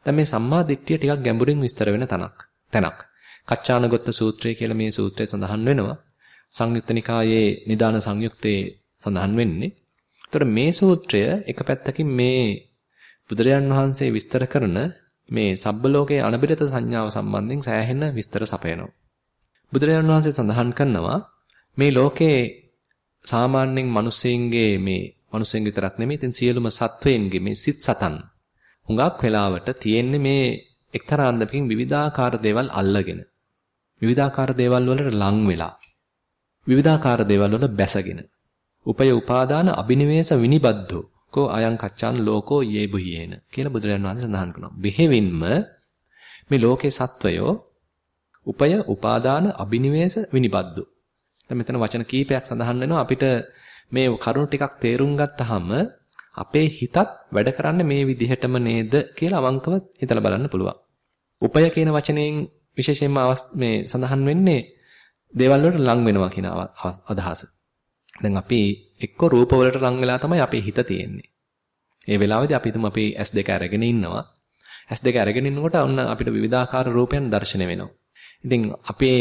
Speaker 1: දැන් මේ සම්මාදිට්ඨිය ටිකක් ගැඹුරින් විස්තර වෙන තැනක්. තැනක්. කච්චානගොත්ත සූත්‍රය කියලා මේ සූත්‍රය සඳහන් වෙනවා. සංයුත්ත නිකායේ නිදාන සංයුත්තේ සඳහන් වෙන්නේ. එතකොට මේ සූත්‍රය එක පැත්තකින් මේ බුදුරජාන් වහන්සේ විස්තර කරන මේ සබ්බලෝකයේ අනබිරත සංඥාව සම්බන්ධයෙන් සෑහෙන විස්තර සපයනවා. බුදුරජාන් වහන්සේ සඳහන් කරනවා මේ ලෝකේ සාමාන්‍යයෙන් මිනිස්සෙන්ගේ මේ මිනිස්සෙන් විතරක් නෙමෙයි ඉතින් සියලුම සත්වයන්ගේ මේ සිත් සතන් හුඟක් වෙලාවට තියෙන්නේ මේ එක්තරා අන්දමකින් විවිධාකාර දේවල් අල්ලගෙන විවිධාකාර දේවල් වලට ලං වෙලා විවිධාකාර දේවල් වල බැසගෙන උපය උපාදාන අබිනිවේෂ විනිබද්ධෝ කෝ අයං කච්චාන් ලෝකෝ යේබුහියේන කියලා බුදුරජාණන් වහන්සේ සඳහන් කරනවා. බෙහෙවින්ම මේ ලෝකේ සත්වයෝ උපය උපාදාන අබිනිවේෂ විනිබද්ධෝ. දැන් මෙතන වචන කීපයක් සඳහන් වෙනවා අපිට මේ කරුණු ටිකක් තේරුම් ගත්තාම අපේ හිතත් වැඩ කරන්නේ මේ විදිහටම නේද කියලා අවංකව හිතලා බලන්න පුළුවන්. උපය කියන වචනයෙන් විශේෂයෙන්ම මේ සඳහන් වෙන්නේ දේවල් වලට ලං වෙනවා කියන අදහස. දැන් අපි එක්ක රූප වලට ලං වෙලා තමයි අපේ හිත තියෙන්නේ. ඒ වෙලාවේදී අපි හිතමු අපි S2 අරගෙන ඉන්නවා. S2 අරගෙන ඉන්නකොට ඔන්න අපිට විවිධාකාර රූපයන් දැర్శණය වෙනවා. ඉතින් අපේ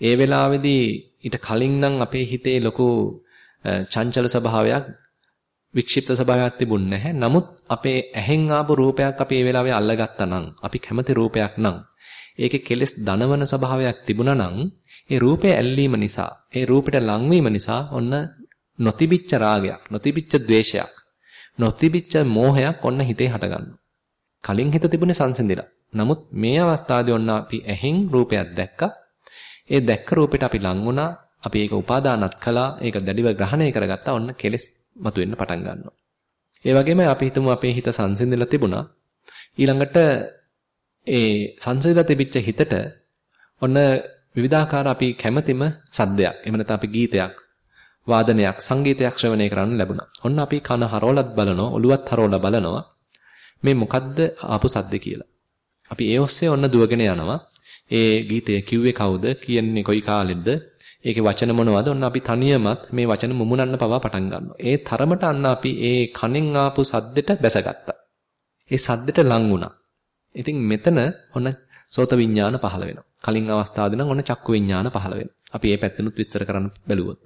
Speaker 1: ඒ වෙලාවේදී ඊට කලින් නම් අපේ හිතේ ලොකු චංචල ස්වභාවයක් වික්ෂිප්ත ස්වභාවයක් තිබුණ නැහැ. නමුත් අපේ ඇහෙන් ආපු රූපයක් අපි ඒ වෙලාවේ අල්ලගත්තා නම්, අපි කැමති රූපයක් නම්, ඒකේ කෙලස් දනවන ස්වභාවයක් තිබුණා නම්, ඒ රූපේ ඇල්ලීම නිසා, ඒ රූපෙට ලංවීම නිසා ඔන්න නොතිබිච්ච රාගයක්, නොතිබිච්ච ද්වේෂයක්, නොතිබිච්ච මෝහයක් ඔන්න හිතේ හටගන්නවා. කලින් හිත තිබුණේ සංසිඳිලා. නමුත් මේ අවස්ථාවේ ඔන්න අපි ඇහෙන් රූපයක් දැක්කා. ඒ දැක්ක රූපෙට අපි ලං වුණා. අපි ඒක උපාදානත් කළා. ඒක දැඩිව ග්‍රහණය කරගත්තා. ඔන්න කෙලෙස් මතුවෙන්න පටන් ගන්නවා. ඒ වගේම අපි හිතමු අපේ හිත සංසිඳිලා තිබුණා. ඊළඟට ඒ සංසිඳලා තිබිච්ච හිතට ඔන්න විවිධාකාර අපි කැමතිම සද්දයක් එහෙම නැත්නම් අපි ගීතයක් වාදනයක් සංගීතයක් ශ්‍රවණය කරන්න ලැබුණා. ඔන්න අපි කන හරවලත් බලනවා, ඔළුවත් හරවලා බලනවා. මේ මොකද්ද ආපු සද්ද කියලා. අපි ඒ ඔස්සේ ඔන්න දුවගෙන යනවා. ඒ ගීතය කිව්වේ කවුද? කියන්නේ කොයි කාලෙද? ඒකේ වචන මොනවද? ඔන්න අපි තනියමත් මේ වචන මුමුණන්න පවා පටන් ගන්නවා. ඒ තරමට අන්න අපි ඒ කනෙන් ආපු සද්දෙට බැසගත්තා. ඒ සද්දෙට ලං වුණා. ඉතින් මෙතන ඔන්න සෝත විඥාන පහළ වෙනවා. කලින් අවස්ථාවේ නම් ඔන්න චක්කු විඥාන පහළ වෙනවා. අපි මේ පැත්තෙනුත් විස්තර කරන්න බැලුවොත්.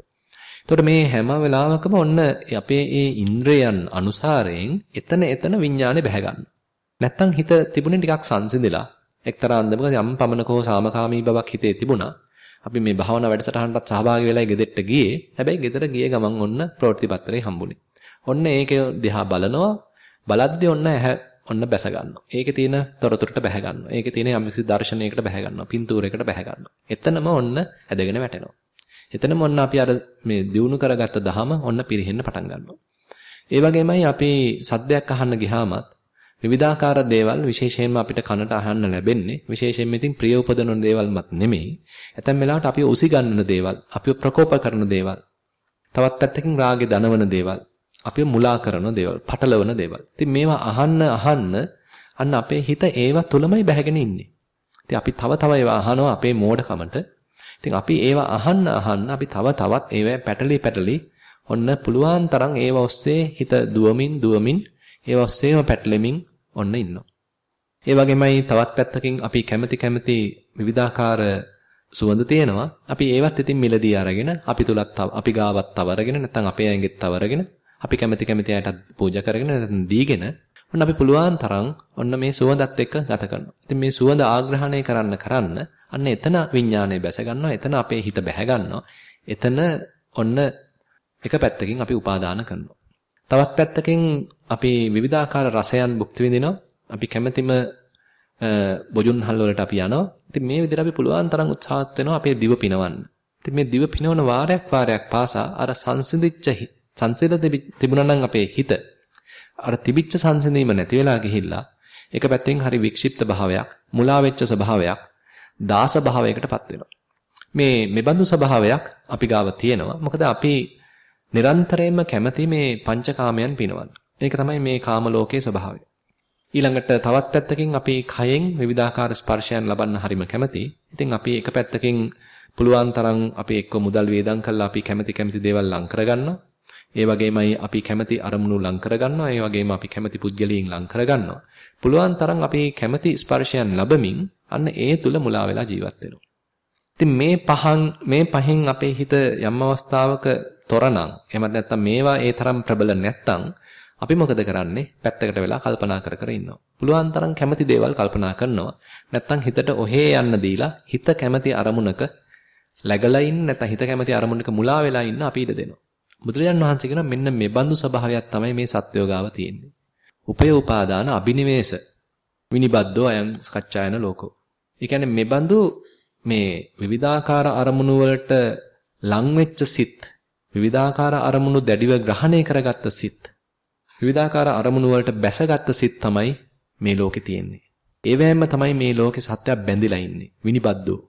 Speaker 1: එතකොට මේ හැම වෙලාවකම ඔන්න අපේ ඒ ඉන්ද්‍රයන් අනුසාරයෙන් එතන එතන විඥානේ බැහැ ගන්න. නැත්තම් හිත තිබුණේ ටිකක් සංසිඳිලා එක්තරා අන්දමක යම් පමණකෝ සාමකාමී බවක් හිතේ තිබුණා. අපි මේ භාවනා වැඩසටහනටත් සහභාගී වෙලා ගෙදෙට්ට ගියේ. හැබැයි ගෙදර ගිය ගමන් ඔන්න ප්‍රවෘත්ති හම්බුනේ. ඔන්න ඒක දිහා බලනවා. බලද්දී ඔන්න ඇහැ ඔන්න බැස ගන්නවා. ඒකේ තියෙන තොරතුරට බැහැ ගන්නවා. ඒකේ තියෙන යම්කිසි දර්ශනයකට බැහැ ගන්නවා. පින්තූරයකට බැහැ ගන්නවා. එතනම ඔන්න ඇදගෙන වැටෙනවා. එතනම ඔන්න අපි අර මේ දිනු කරගත්ත දහම ඔන්න පිරෙහෙන්න පටන් ගන්නවා. ඒ වගේමයි අපි සද්දයක් අහන්න ගියාමත් විවිධාකාර දේවල් විශේෂයෙන්ම අපිට කනට අහන්න ලැබෙන්නේ විශේෂයෙන්ම ඉතින් ප්‍රිය උපදවන දේවල්මත් නෙමෙයි. ඇතැම් වෙලාවට අපිව උසි ගන්නන දේවල්, අපිව ප්‍රකෝප කරන දේවල්. තවත් පැත්තකින් රාගේ දනවන දේවල්, අපිව මුලා කරන දේවල්, පටලවන දේවල්. ඉතින් මේවා අහන්න අහන්න අන්න අපේ හිත ඒවා තුලමයි බැහැගෙන ඉන්නේ. ඉතින් අපි තව තව ඒවා අහනවා අපේ මෝඩකමට. ඉතින් අපි ඒවා අහන්න අහන්න අපි තව තවත් ඒවා පැටලි පැටලි ඔන්න පුළුවන් තරම් ඒවා ඔස්සේ හිත දුවමින් දුවමින් ඒවා ඔස්සේම පැටලෙමින් ඔන්න ඉන්නවා. ඒ වගේමයි තවත් පැත්තකින් අපි කැමති කැමති විවිධාකාර සුවඳ තියෙනවා. අපි ඒවත් ඉතින් මිලදී අරගෙන අපි තුලත් අපි ගාවත් තවරගෙන නැත්නම් අපේ ඇඟෙත් තවරගෙන අපි කැමති කැමති අයටත් පූජා කරගෙන නැත්නම් දීගෙන ඔන්න අපි පුළුවන් තරම් ඔන්න මේ සුවඳත් එක්ක ගත කරනවා. ඉතින් මේ සුවඳ ආග්‍රහණය කරන්න කරන්න අන්න එතන විඥානය බැස ගන්නවා. එතන අපේ හිත බැහැ ගන්නවා. එතන ඔන්න එක පැත්තකින් අපි උපාදාන කරනවා. තවත් පැත්තකින් අපි විවිධාකාර රසයන් භුක්ති විඳිනවා. අපි කැමැතිම බොජුන්හල් වලට අපි යනවා. ඉතින් මේ විදිහට අපි පුළුවන් තරම් උත්සාහත් වෙනවා අපේ දිව පිනවන්න. ඉතින් මේ දිව පිනවන වාරයක් වාරයක් පාසා අර සංසිඳිච්ච සංසිඳ තිබුණා නම් අපේ හිත අර තිබිච්ච සංසිඳීම නැති වෙලා ගිහිල්ලා එක පැත්තෙන් හරි වික්ෂිප්ත භාවයක්, මුලා වෙච්ච ස්වභාවයක්, දාස භාවයකටපත් වෙනවා. මේ මෙබඳු ස්වභාවයක් අපි ගාව තියෙනවා. මොකද අපි නිරන්තරයෙන්ම කැමති මේ පංචකාමයන් පිනවන්න. ඒක තමයි මේ කාම ලෝකයේ ස්වභාවය. ඊළඟට තවත් පැත්තකින් අපි කයෙන් විවිධාකාර ස්පර්ශයන් ලබන්න හරිම කැමති. ඉතින් අපි එක පැත්තකින් පුළුවන් තරම් අපි එක්ක මුදල් වේදම් කරලා අපි කැමති කැමති දේවල් ලං කරගන්නවා. ඒ වගේමයි අපි කැමති අරමුණු ලං කරගන්නවා. ඒ වගේම අපි කැමති පුද්ගලයන් ලං කරගන්නවා. පුළුවන් තරම් අපි කැමති ස්පර්ශයන් ලැබමින් අන්න ඒ තුල මුලා වෙලා ජීවත් වෙනවා. ඉතින් මේ පහන් මේ පහෙන් අපේ හිත යම් අවස්ථාවක තොරනම් එහෙමත් නැත්නම් මේවා ඒ තරම් ප්‍රබල නැත්නම් අපි මොකද කරන්නේ? පැත්තකට වෙලා කල්පනා කර කර ඉන්නවා. පුළුවන් තරම් කැමති දේවල් කල්පනා කරනවා. නැත්නම් හිතට ඔහේ යන්න දීලා හිත කැමති අරමුණක läගලා ඉන්න නැත්නම් හිත කැමති අරමුණක මුලා වෙලා ඉන්න අපි ඉඩ දෙනවා. බුදුරජාන් වහන්සේ කියන මෙන්න මේ බඳු ස්වභාවයක් තමයි මේ සත්වයෝගාව තියෙන්නේ. උපය උපාදාන අබිනිවේෂ විනිබද්දෝ අයං ස්කච්ඡායන ලෝකෝ. ඒ කියන්නේ මේ බඳු මේ විවිධාකාර අරමුණු වලට ලං වෙච්ච සිත් විවිධාකාර අරමුණු දැඩිව ග්‍රහණය කරගත්ත සිත් විවිධාකාර අරමුණු වලට බැසගත්ත සිත් තමයි මේ ලෝකේ තියෙන්නේ. ඒවැයෙන්ම තමයි මේ ලෝකේ සත්‍යය බැඳිලා ඉන්නේ. විනිබද්දෝ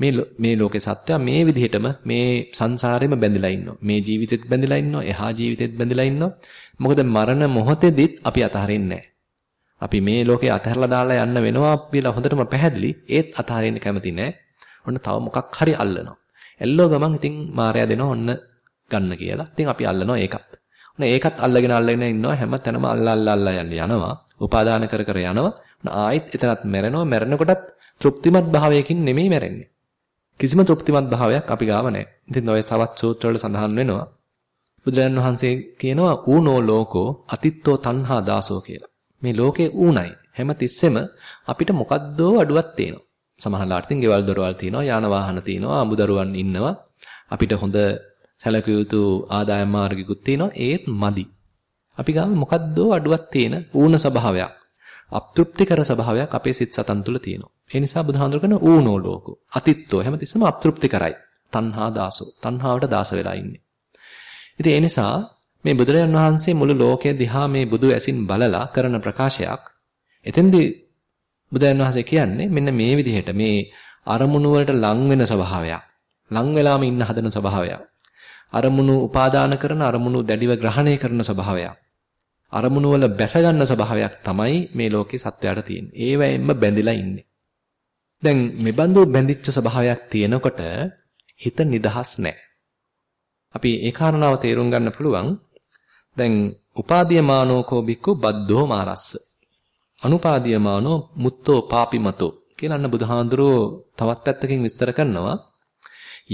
Speaker 1: මේ මේ ලෝකේ සත්‍යය මේ විදිහටම මේ සංසාරෙම බැඳිලා ඉන්නවා. මේ ජීවිතෙත් බැඳිලා ඉන්නවා, එහා ජීවිතෙත් බැඳිලා ඉන්නවා. මොකද මරණ මොහොතේදීත් අපි අතහරින්නේ අපි මේ ලෝකේ අතහැරලා දාලා යන්න වෙනවා කියලා හොඳටම පැහැදිලි. ඒත් අතහරින්න කැමති නැහැ. ඔන්න තව මොකක් හරි අල්ලනවා. එල්ලෝ ගමන් ඉතින් මායя දෙනවා ඔන්න ගන්න කියලා. ඉතින් අපි අල්ලනවා ඒකත්. ඔන්න ඒකත් අල්ලගෙන අල්ලගෙන ඉන්නවා හැම තැනම අල්ලා අල්ලා අල්ලා යන්න යනවා. උපාදාන කර කර යනවා. ආයෙත් එතනත් මැරෙනවා. මැරෙනකොටත් තෘප්තිමත් භාවයකින් නෙමෙයි මැරෙන්නේ. කිසිම තෘප්තිමත් භාවයක් අපි ගාව නැහැ. ඉතින් ඔය තවත් සූත්‍ර වල සඳහන් වෙනවා. බුදුරජාණන් වහන්සේ කියනවා ඌනෝ ලෝකෝ අතිත්තෝ තණ්හා දාසෝ කියලා. මේ ලෝකේ ඌණයි. හැම තිස්සෙම අපිට මොකද්දෝ අඩුවක් තියෙනවා. සමහරවිට ඉතින් ගෙවල් දොරවල් තියෙනවා, යාන වාහන තියෙනවා, අමුදරුවන් ඉන්නවා. අපිට හොඳ සැලකිය යුතු ආදායම් මාර්ගිකුත් තියෙනවා. ඒත් මදි. අපි ගාව මොකද්දෝ අඩුවක් තියෙන ඌණ ස්වභාවයක්. අප්තෘප්තිකර ස්වභාවයක් අපේ සිත් සතන් තුළ තියෙනවා. ඒ නිසා බුදුහාඳුර කරන ඌනෝ ලෝකෝ. අතිත්තෝ හැමතිස්සම අප්තෘප්ති කරයි. තණ්හා දාසෝ. තණ්හාවට දාස වෙලා ඉන්නේ. ඉතින් ඒ නිසා මේ බුදුරජාන් වහන්සේ මුළු ලෝකය දිහා මේ බුදු ඇසින් බලලා කරන ප්‍රකාශයක්. එතෙන්දී බුදුරජාන් වහන්සේ කියන්නේ මෙන්න මේ විදිහට මේ අරමුණු වලට ලං වෙන ස්වභාවයක්. ලං වෙලාම ඉන්න හදන ස්වභාවයක්. අරමුණු උපාදාන කරන අරමුණු දැඩිව ග්‍රහණය කරන ස්වභාවයක්. අරමුණු වල බැස ගන්න ස්වභාවයක් තමයි මේ ලෝකේ සත්‍යයට තියෙන්නේ. ඒවැයෙන්ම බැඳිලා ඉන්නේ. දැන් මෙබඳු බැඳිච්ච ස්වභාවයක් තියෙනකොට හිත නිදහස් නැහැ. අපි ඒ කාරණාව තේරුම් ගන්න පුළුවන්. දැන් උපාදීයමානෝ කෝ බික්කු බද්දෝ මාරස්ස. අනුපාදීයමානෝ මුත්තෝ පාපිමතෝ කියලා අන්න බුදුහාඳුරෝ තවත් පැත්තකින් විස්තර කරනවා.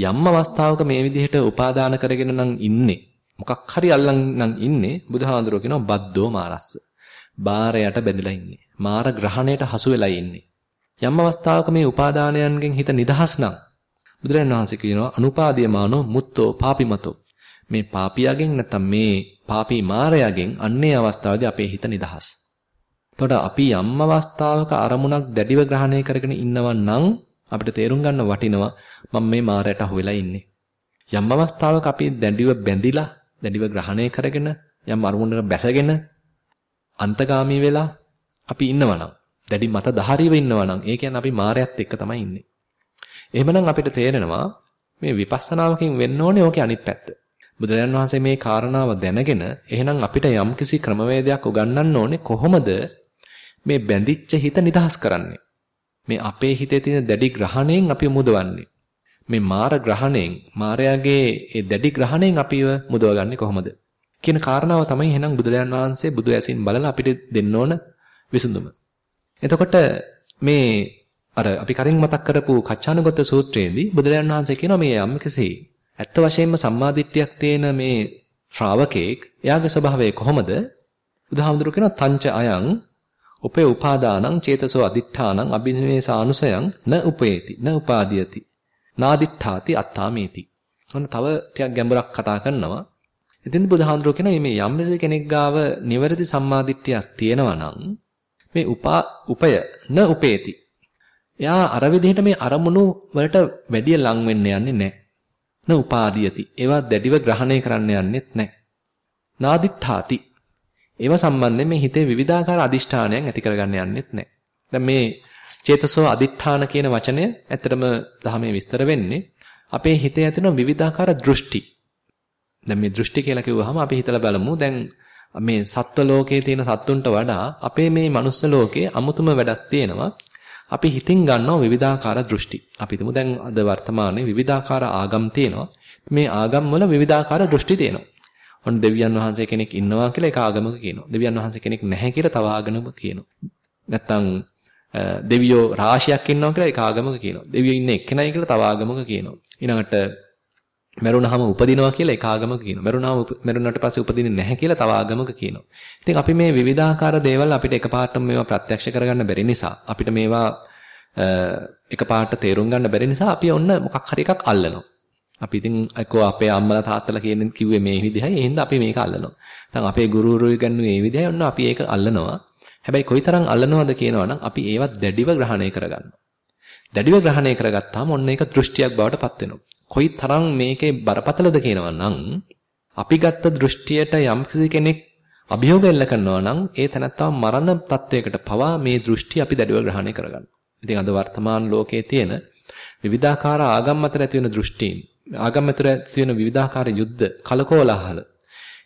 Speaker 1: යම් අවස්ථාවක මේ විදිහට උපාදාන කරගෙන නම් ඉන්නේ. මොකක් හරි අල්ලන් නම් ඉන්නේ බුදුහාඳුරෝ කියනවා බද්දෝ මාරස්ස. බාරයට බැඳලා ඉන්නේ. මාර ග්‍රහණයට හසු වෙලා ඉන්නේ. යම් අවස්ථාවක මේ උපාදානයන්ගෙන් හිත නිදහස් නම් බුදුරජාණන් වහන්සේ කියනවා අනුපාදීයමානෝ මුත්තෝ පාපිමතෝ මේ පාපියාගෙන් නැත්තම් මේ පාපී මාරයාගෙන් අන්නේ අවස්ථාවේදී අපේ හිත නිදහස්. එතකොට අපි යම් අවස්ථාවක අරමුණක් දැඩිව ග්‍රහණය කරගෙන ඉන්නවා නම් අපිට තේරුම් ගන්න වටිනවා මම මේ මාරයට අහු වෙලා ඉන්නේ. යම් අවස්ථාවක අපි දැඩිව බැඳිලා දැඩිව ග්‍රහණය කරගෙන යම් අරමුණක බැසගෙන අන්තගාමී වෙලා අපි ඉන්නවා නම් දැඩි මත දහරීව ඉන්නවා නම් ඒ කියන්නේ අපි මායයත් එක්ක තමයි ඉන්නේ. එහෙමනම් අපිට තේරෙනවා මේ විපස්සනාවකින් වෙන්න ඕනේ ඕකේ අනිත් පැත්ත. බුදුරජාන් වහන්සේ මේ කාරණාව දැනගෙන එහෙනම් අපිට යම්කිසි ක්‍රමවේදයක් උගන්වන්න ඕනේ කොහොමද මේ බැඳිච්ච හිත නිදහස් කරන්නේ. මේ අපේ හිතේ තියෙන දැඩි ග්‍රහණයෙන් අපි මුදවන්නේ. මේ මාර ග්‍රහණයෙන් මායාගේ ඒ දැඩි ග්‍රහණයෙන් අපිව මුදවගන්නේ කොහොමද? කියන කාරණාව තමයි එහෙනම් බුදුරජාන් වහන්සේ බුදු ඇසින් බලලා අපිට දෙන්න ඕන විසඳුම. එතකොට මේ අර අපි කලින් මතක් කරපු කච්චානගත සූත්‍රයේදී බුදුරජාණන් වහන්සේ කියනවා මේ යම් කෙසේ ඇත්ත වශයෙන්ම සම්මාදිට්ඨියක් තියෙන මේ ශ්‍රාවකෙක් එයාගේ ස්වභාවය කොහොමද? බුදුහාමුදුරු කියනවා තංච අයං උපේ උපාදානං චේතසෝ අදිඨානං අභිනිවේසානුසයං න උපේති න උපාදීයති නාදිඨාති අත්තාමේති. ඔන්න තව ටිකක් ගැඹුරක් කතා කරනවා. එතෙන් බුදුහාඳුරෝ කියනවා මේ යම් කෙනෙක් ගාව නිවැරදි සම්මාදිට්ඨියක් තියෙනවා නම් මේ උපා උපය න උපේති. එයා අර විදිහට මේ අරමුණු වලට වැඩි ලං වෙන්න යන්නේ නැහැ. න උපාදීයති. ඒවා දැඩිව ග්‍රහණය කරන්න යන්නෙත් නැහැ. නාදිත්තාති. ඒවා සම්බන්ධයෙන් මේ හිතේ විවිධාකාර අදිෂ්ඨානයන් ඇති කරගන්න යන්නෙත් නැහැ. දැන් මේ චේතසෝ අදිඨාන කියන වචනය ඇත්තටම දහමේ විස්තර වෙන්නේ අපේ හිතේ ඇතිවන විවිධාකාර දෘෂ්ටි. දැන් මේ දෘෂ්ටි කියලා කිව්වහම අපි හිතලා බලමු දැන් මේ සත්ව ලෝකයේ තියෙන සත්තුන්ට වඩා අපේ මේ මනුස්ස ලෝකයේ අමුතුම වැඩක් තියෙනවා. අපි හිතින් ගන්නවා විවිධාකාර දෘෂ්ටි. අපි හිතමු දැන් අද වර්තමානයේ විවිධාකාර ආගම් තියෙනවා. මේ ආගම් වල විවිධාකාර දෘෂ්ටි තියෙනවා. ඔන්න දෙවියන් වහන්සේ කෙනෙක් ඉන්නවා කියලා එක ආගමක කියනවා. දෙවියන් වහන්සේ කෙනෙක් නැහැ කියලා තව ආගමක කියනවා. නැත්තම් දෙවියෝ රාශියක් ඉන්නවා කියලා ඒක ආගමක කියනවා. දෙවියෝ ඉන්නේ එක්කෙනයි කියලා තව ආගමක කියනවා. ඊළඟට මරුණාම උපදිනවා කියලා ඒක ආගමක කියනවා. මරුණාම මරුණාට පස්සේ උපදින්නේ නැහැ කියලා තව ආගමක කියනවා. ඉතින් අපි මේ විවිධාකාර දේවල් අපිට එකපාරටම මේවා ප්‍රත්‍යක්ෂ කරගන්න බැරි නිසා අපිට මේවා එකපාරට තේරුම් ගන්න බැරි නිසා අපි ඔන්න මොකක් හරි එකක් අල්ලනවා. අපි ඉතින් අකෝ අපේ අම්මලා තාත්තලා කියන කිව්වේ මේ විදිහයි. එහෙනම් අපි මේක අල්ලනවා. නැත්නම් අපේ ගුරුවරු ඉගන්නුවේ මේ විදිහයි. ඔන්න අපි ඒක අල්ලනවා. හැබැයි කොයිතරම් අල්ලනවද කියනවනම් අපි ඒවත් දැඩිව ග්‍රහණය කරගන්නවා. දැඩිව ග්‍රහණය කරගත්තාම ඔන්න ඒක දෘෂ්ටියක් බවට පත් වෙනවා. කොයිතරම් මේකේ බරපතලද කියනවනම් අපි ගත්ත දෘෂ්ටියට යම්කිසි කෙනෙක් අභියෝග එල්ල කරනවා නම් ඒ තැනත්තා මරණ තත්වයකට පවා මේ දෘෂ්ටි අපි දැඩිව ග්‍රහණය කරගන්නවා. ඉතින් අද වර්තමාන ලෝකයේ තියෙන විවිධාකාර ආගම් අතර ඇති වෙන දෘෂ්ටීන්, ආගම් අතර ඇති වෙන විවිධාකාර යුද්ධ, කලකෝලහල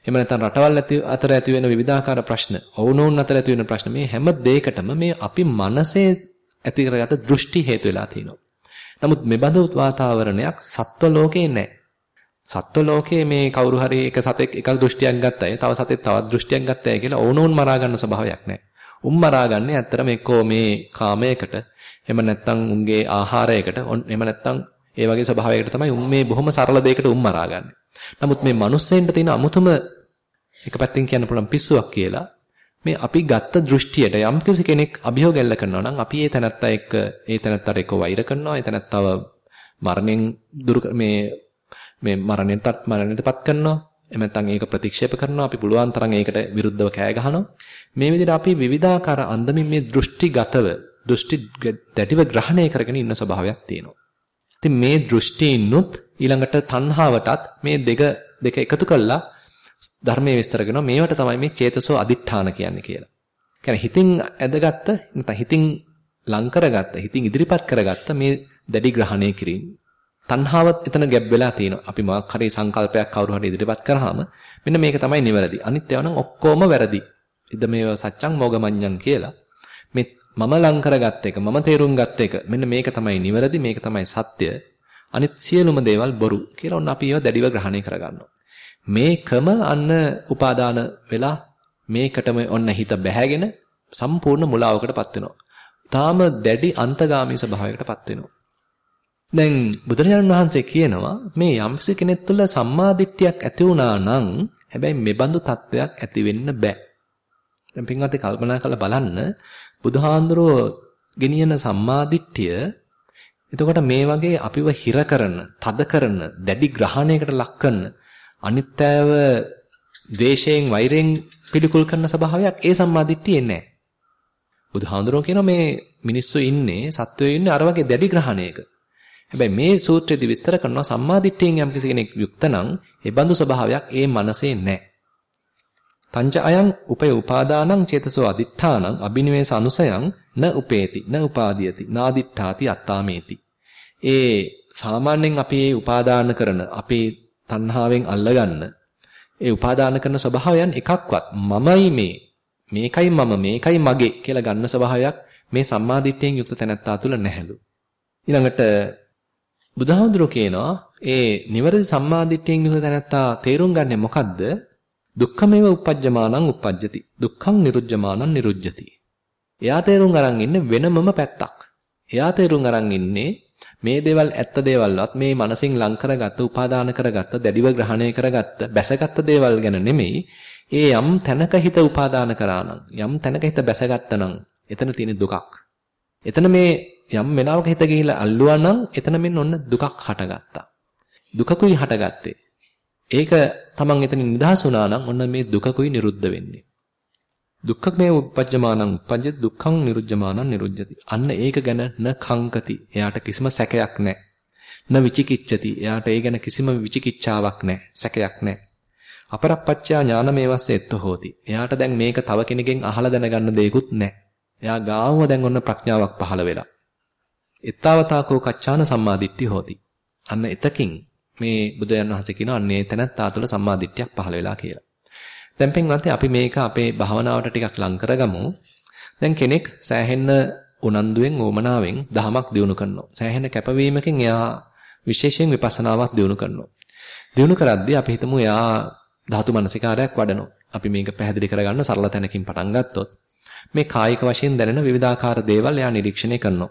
Speaker 1: එහෙම නැත්නම් රටවල් අතර ඇති වෙන විවිධාකාර ප්‍රශ්න, ඔවුනොවුන් අතර ඇති වෙන ප්‍රශ්න මේ හැම දෙයකටම මේ අපි මනසේ ඇති කරගත දෘෂ්ටි හේතු වෙලා තියෙනවා. නමුත් මෙබඳු වාතාවරණයක් සත්ව ලෝකේ නැහැ. සත්ව ලෝකයේ මේ කවුරු හරි එක සතෙක් එකක් දෘෂ්ටියක් ගත්තයි, තව සතෙක් තවත් දෘෂ්ටියක් ගත්තයි කියලා ඔවුනොවුන් මරා ගන්න ස්වභාවයක් නැහැ. උන් මරාගන්නේ ඇත්තටම එක්කෝ මේ කාමයකට, එහෙම නැත්නම් උන්ගේ ආහාරයකට, එහෙම නැත්නම් ඒ වගේ ස්වභාවයකට තමයි උන් මේ බොහොම සරල දෙයකට උන් මරාගන්නේ. නමුත් මේ මිනිස්සෙන්ට තියෙන අමුතුම එක පැත්තකින් කියන්න පුළුවන් පිස්සුවක් කියලා මේ අපි ගත්ත දෘෂ්ටියට යම් කෙනෙක් අභියෝග එල්ල කරනවා නම් අපි ඒ තැනත්තා එක්ක ඒ තැනත්තාට එක්ක වෛර කරනවා ඒ තැනත්තාව මරණයෙන් දුරු මේ මේ මරණයටත් මරණයටපත් කරනවා. එහෙම නැත්නම් ඒක ප්‍රතික්ෂේප කරනවා. අපි පුළුවන් තරම් ඒකට විරුද්ධව කෑ ගහනවා. මේ විදිහට අපි විවිධාකාර අන්දමින් මේ දෘෂ්ටිගතව දෘෂ්ටි දැඩිව ග්‍රහණය කරගෙන ඉන්න ස්වභාවයක් තියෙනවා. ඉතින් මේ දෘෂ්ටීනුත් ඊළඟට තණ්හාවටත් මේ දෙක දෙක එකතු කළා. ධර්මයේ විස්තර කරනවා මේවට තමයි මේ චේතසෝ අදිඨාන කියන්නේ කියලා. කියන්නේ හිතින් ඇදගත්ත නැත්නම් හිතින් ලං කරගත්ත හිතින් ඉදිරිපත් කරගත්ත මේ දැඩි ග්‍රහණය කිරීම. තණ්හාවත් එතන ගැබ් වෙලා තියෙනවා. අපි මොකක් හරි සංකල්පයක් කවුරු හරි ඉදිරිපත් කරාම මෙන්න මේක තමයි නිවැරදි. අනිත් ඒවා නම් ඔක්කොම වැරදි. ඉද මේව සත්‍යං මොගමඤ්ඤං කියලා. මේ මම ලං කරගත්ත එක මම තේරුම් ගත්ත එක මෙන්න මේක තමයි නිවැරදි මේක තමයි සත්‍ය අනිත් සියලුම දේවල් බොරු කියලා ඔන්න අපි ඒවා දැඩිව ග්‍රහණය කරගන්නවා. මේකම අන්න උපාදාන වෙලා මේකටම ඔන්න හිත බැහැගෙන සම්පූර්ණ මුලාවකටපත් වෙනවා. තාම දැඩි අන්තගාමී ස්වභාවයකටපත් වෙනවා. දැන් බුදුරජාණන් වහන්සේ කියනවා මේ යම්සි කෙනෙක් තුළ සම්මාදිට්ඨියක් ඇති වුණා නම් හැබැයි මෙබඳු තත්වයක් ඇති වෙන්න බෑ. දැන් පින්වත්නි කල්පනා කරලා බලන්න බුදුහාඳුරෝ ගෙනියන සම්මාදිට්ඨිය එතකොට මේ වගේ අපිව හිර කරන, තද කරන, දැඩි ග්‍රහණයකට ලක් කරන අනිත්‍යව ද්වේෂයෙන්, වෛරයෙන් පිළිකුල් කරන ස්වභාවයක් ඒ සම්මාදිට්ඨියේ නැහැ. බුදුහාඳුරෝ කියනවා මේ මිනිස්සු ඉන්නේ, සත්වයෝ ඉන්නේ අර වගේ දැඩි ග්‍රහණයක. හැබැයි මේ සූත්‍රයේදී විස්තර කරනවා සම්මාදිට්ඨියෙන් යම් කෙනෙක් යුක්ත නම් ඒ බඳු ස්වභාවයක් ඒ මනසේ නැහැ. පංච අයං උපය උපාදානං චේතසෝ අදිඨානං අබිනිවේස අනුසයං න උපේති න උපාදීයති නාදිඨාති අත්තාමේති ඒ සාමාන්‍යයෙන් අපි මේ උපාදාන කරන අපේ තණ්හාවෙන් අල්ලගන්න ඒ උපාදාන කරන ස්වභාවයන් එකක්වත් මමයි මේ මේකයි මම මේකයි මගේ කියලා ගන්න ස්වභාවයක් මේ සම්මාදිට්ඨියෙන් යුක්ත තැනැත්තා තුල නැහැලු ඊළඟට බුදුහාමුදුරුවෝ කියනවා ඒ නිවැරදි සම්මාදිට්ඨියෙන් යුක්ත තැනැත්තා තේරුම් ගන්නේ මොකද්ද දුක්ඛමේව uppajjamanan uppajjati. දුක්ඛං niruজ্ජමානං niruজ্ජති. එයා තේරුම් අරන් ඉන්නේ වෙනමම පැත්තක්. එයා තේරුම් අරන් ඉන්නේ මේ දේවල් ඇත්ත දේවල්වත් මේ මනසින් ලං කරගත්ත, උපාදාන කරගත්ත, දැඩිව ග්‍රහණය කරගත්ත, බැසගත්ත දේවල් ගැන නෙමෙයි. ඒ යම් තැනක හිත උපාදාන කරා නම්, යම් තැනක හිත බැසගත්තා නම්, එතන තියෙන දුකක්. එතන මේ යම් වෙලාවක හිත ගිහිලා අල්ලුවා නම්, එතන මෙන්න ඔන්න දුකක් හටගත්තා. දුකකුයි හටගත්තේ. ඒක තමන් එතනින් නිදහස් වුණා නම් ඔන්න මේ දුකකුයි නිරුද්ධ වෙන්නේ. දුක්ඛ මේ උපජ්ජමානං උපජ්ජති දුක්ඛං නිරුද්ධමානං නිරුද්ධති. අන්න ඒක ගැන න කංකති. එයාට කිසිම සැකයක් නැහැ. න විචිකිච්ඡති. එයාට ඒ ගැන කිසිම විචිකිච්ඡාවක් නැහැ. සැකයක් නැහැ. අපරප්පච්චා ඥානමේවස්සෙත්ත හෝති. එයාට දැන් මේක තව කෙනෙක්ගෙන් අහලා දැනගන්න දෙයක්වත් නැහැ. එයා ගාවම දැන් ඔන්න ප්‍රඥාවක් පහළ වෙලා. එත්තාවතාකෝ කච්චාන සම්මාදිට්ඨි හෝති. අන්න එතකින් මේ බුදුයන් වහන්සේ කියනවා අන්නේ තැනත්තා තුළ සම්මාදිට්ඨියක් පහළ වෙලා කියලා. දැන් පින්වත්නි අපි මේක අපේ භාවනාවට ටිකක් ලං කරගමු. දැන් කෙනෙක් සෑහෙන්න උනන්දුවෙන් ඕමනාවෙන් දහමක් දියුණු කරනවා. සෑහෙන කැපවීමකින් එයා විශේෂයෙන් විපස්සනාවක් දියුණු කරනවා. දියුණු කරද්දී අපි හිතමු එයා ධාතු මනසිකාරයක් වඩනවා. අපි මේක පැහැදිලි කරගන්න සරල තැනකින් පටන් ගත්තොත් මේ කායික වශයෙන් දැනෙන විවිධාකාර දේවල් එයා නිරීක්ෂණය කරනවා.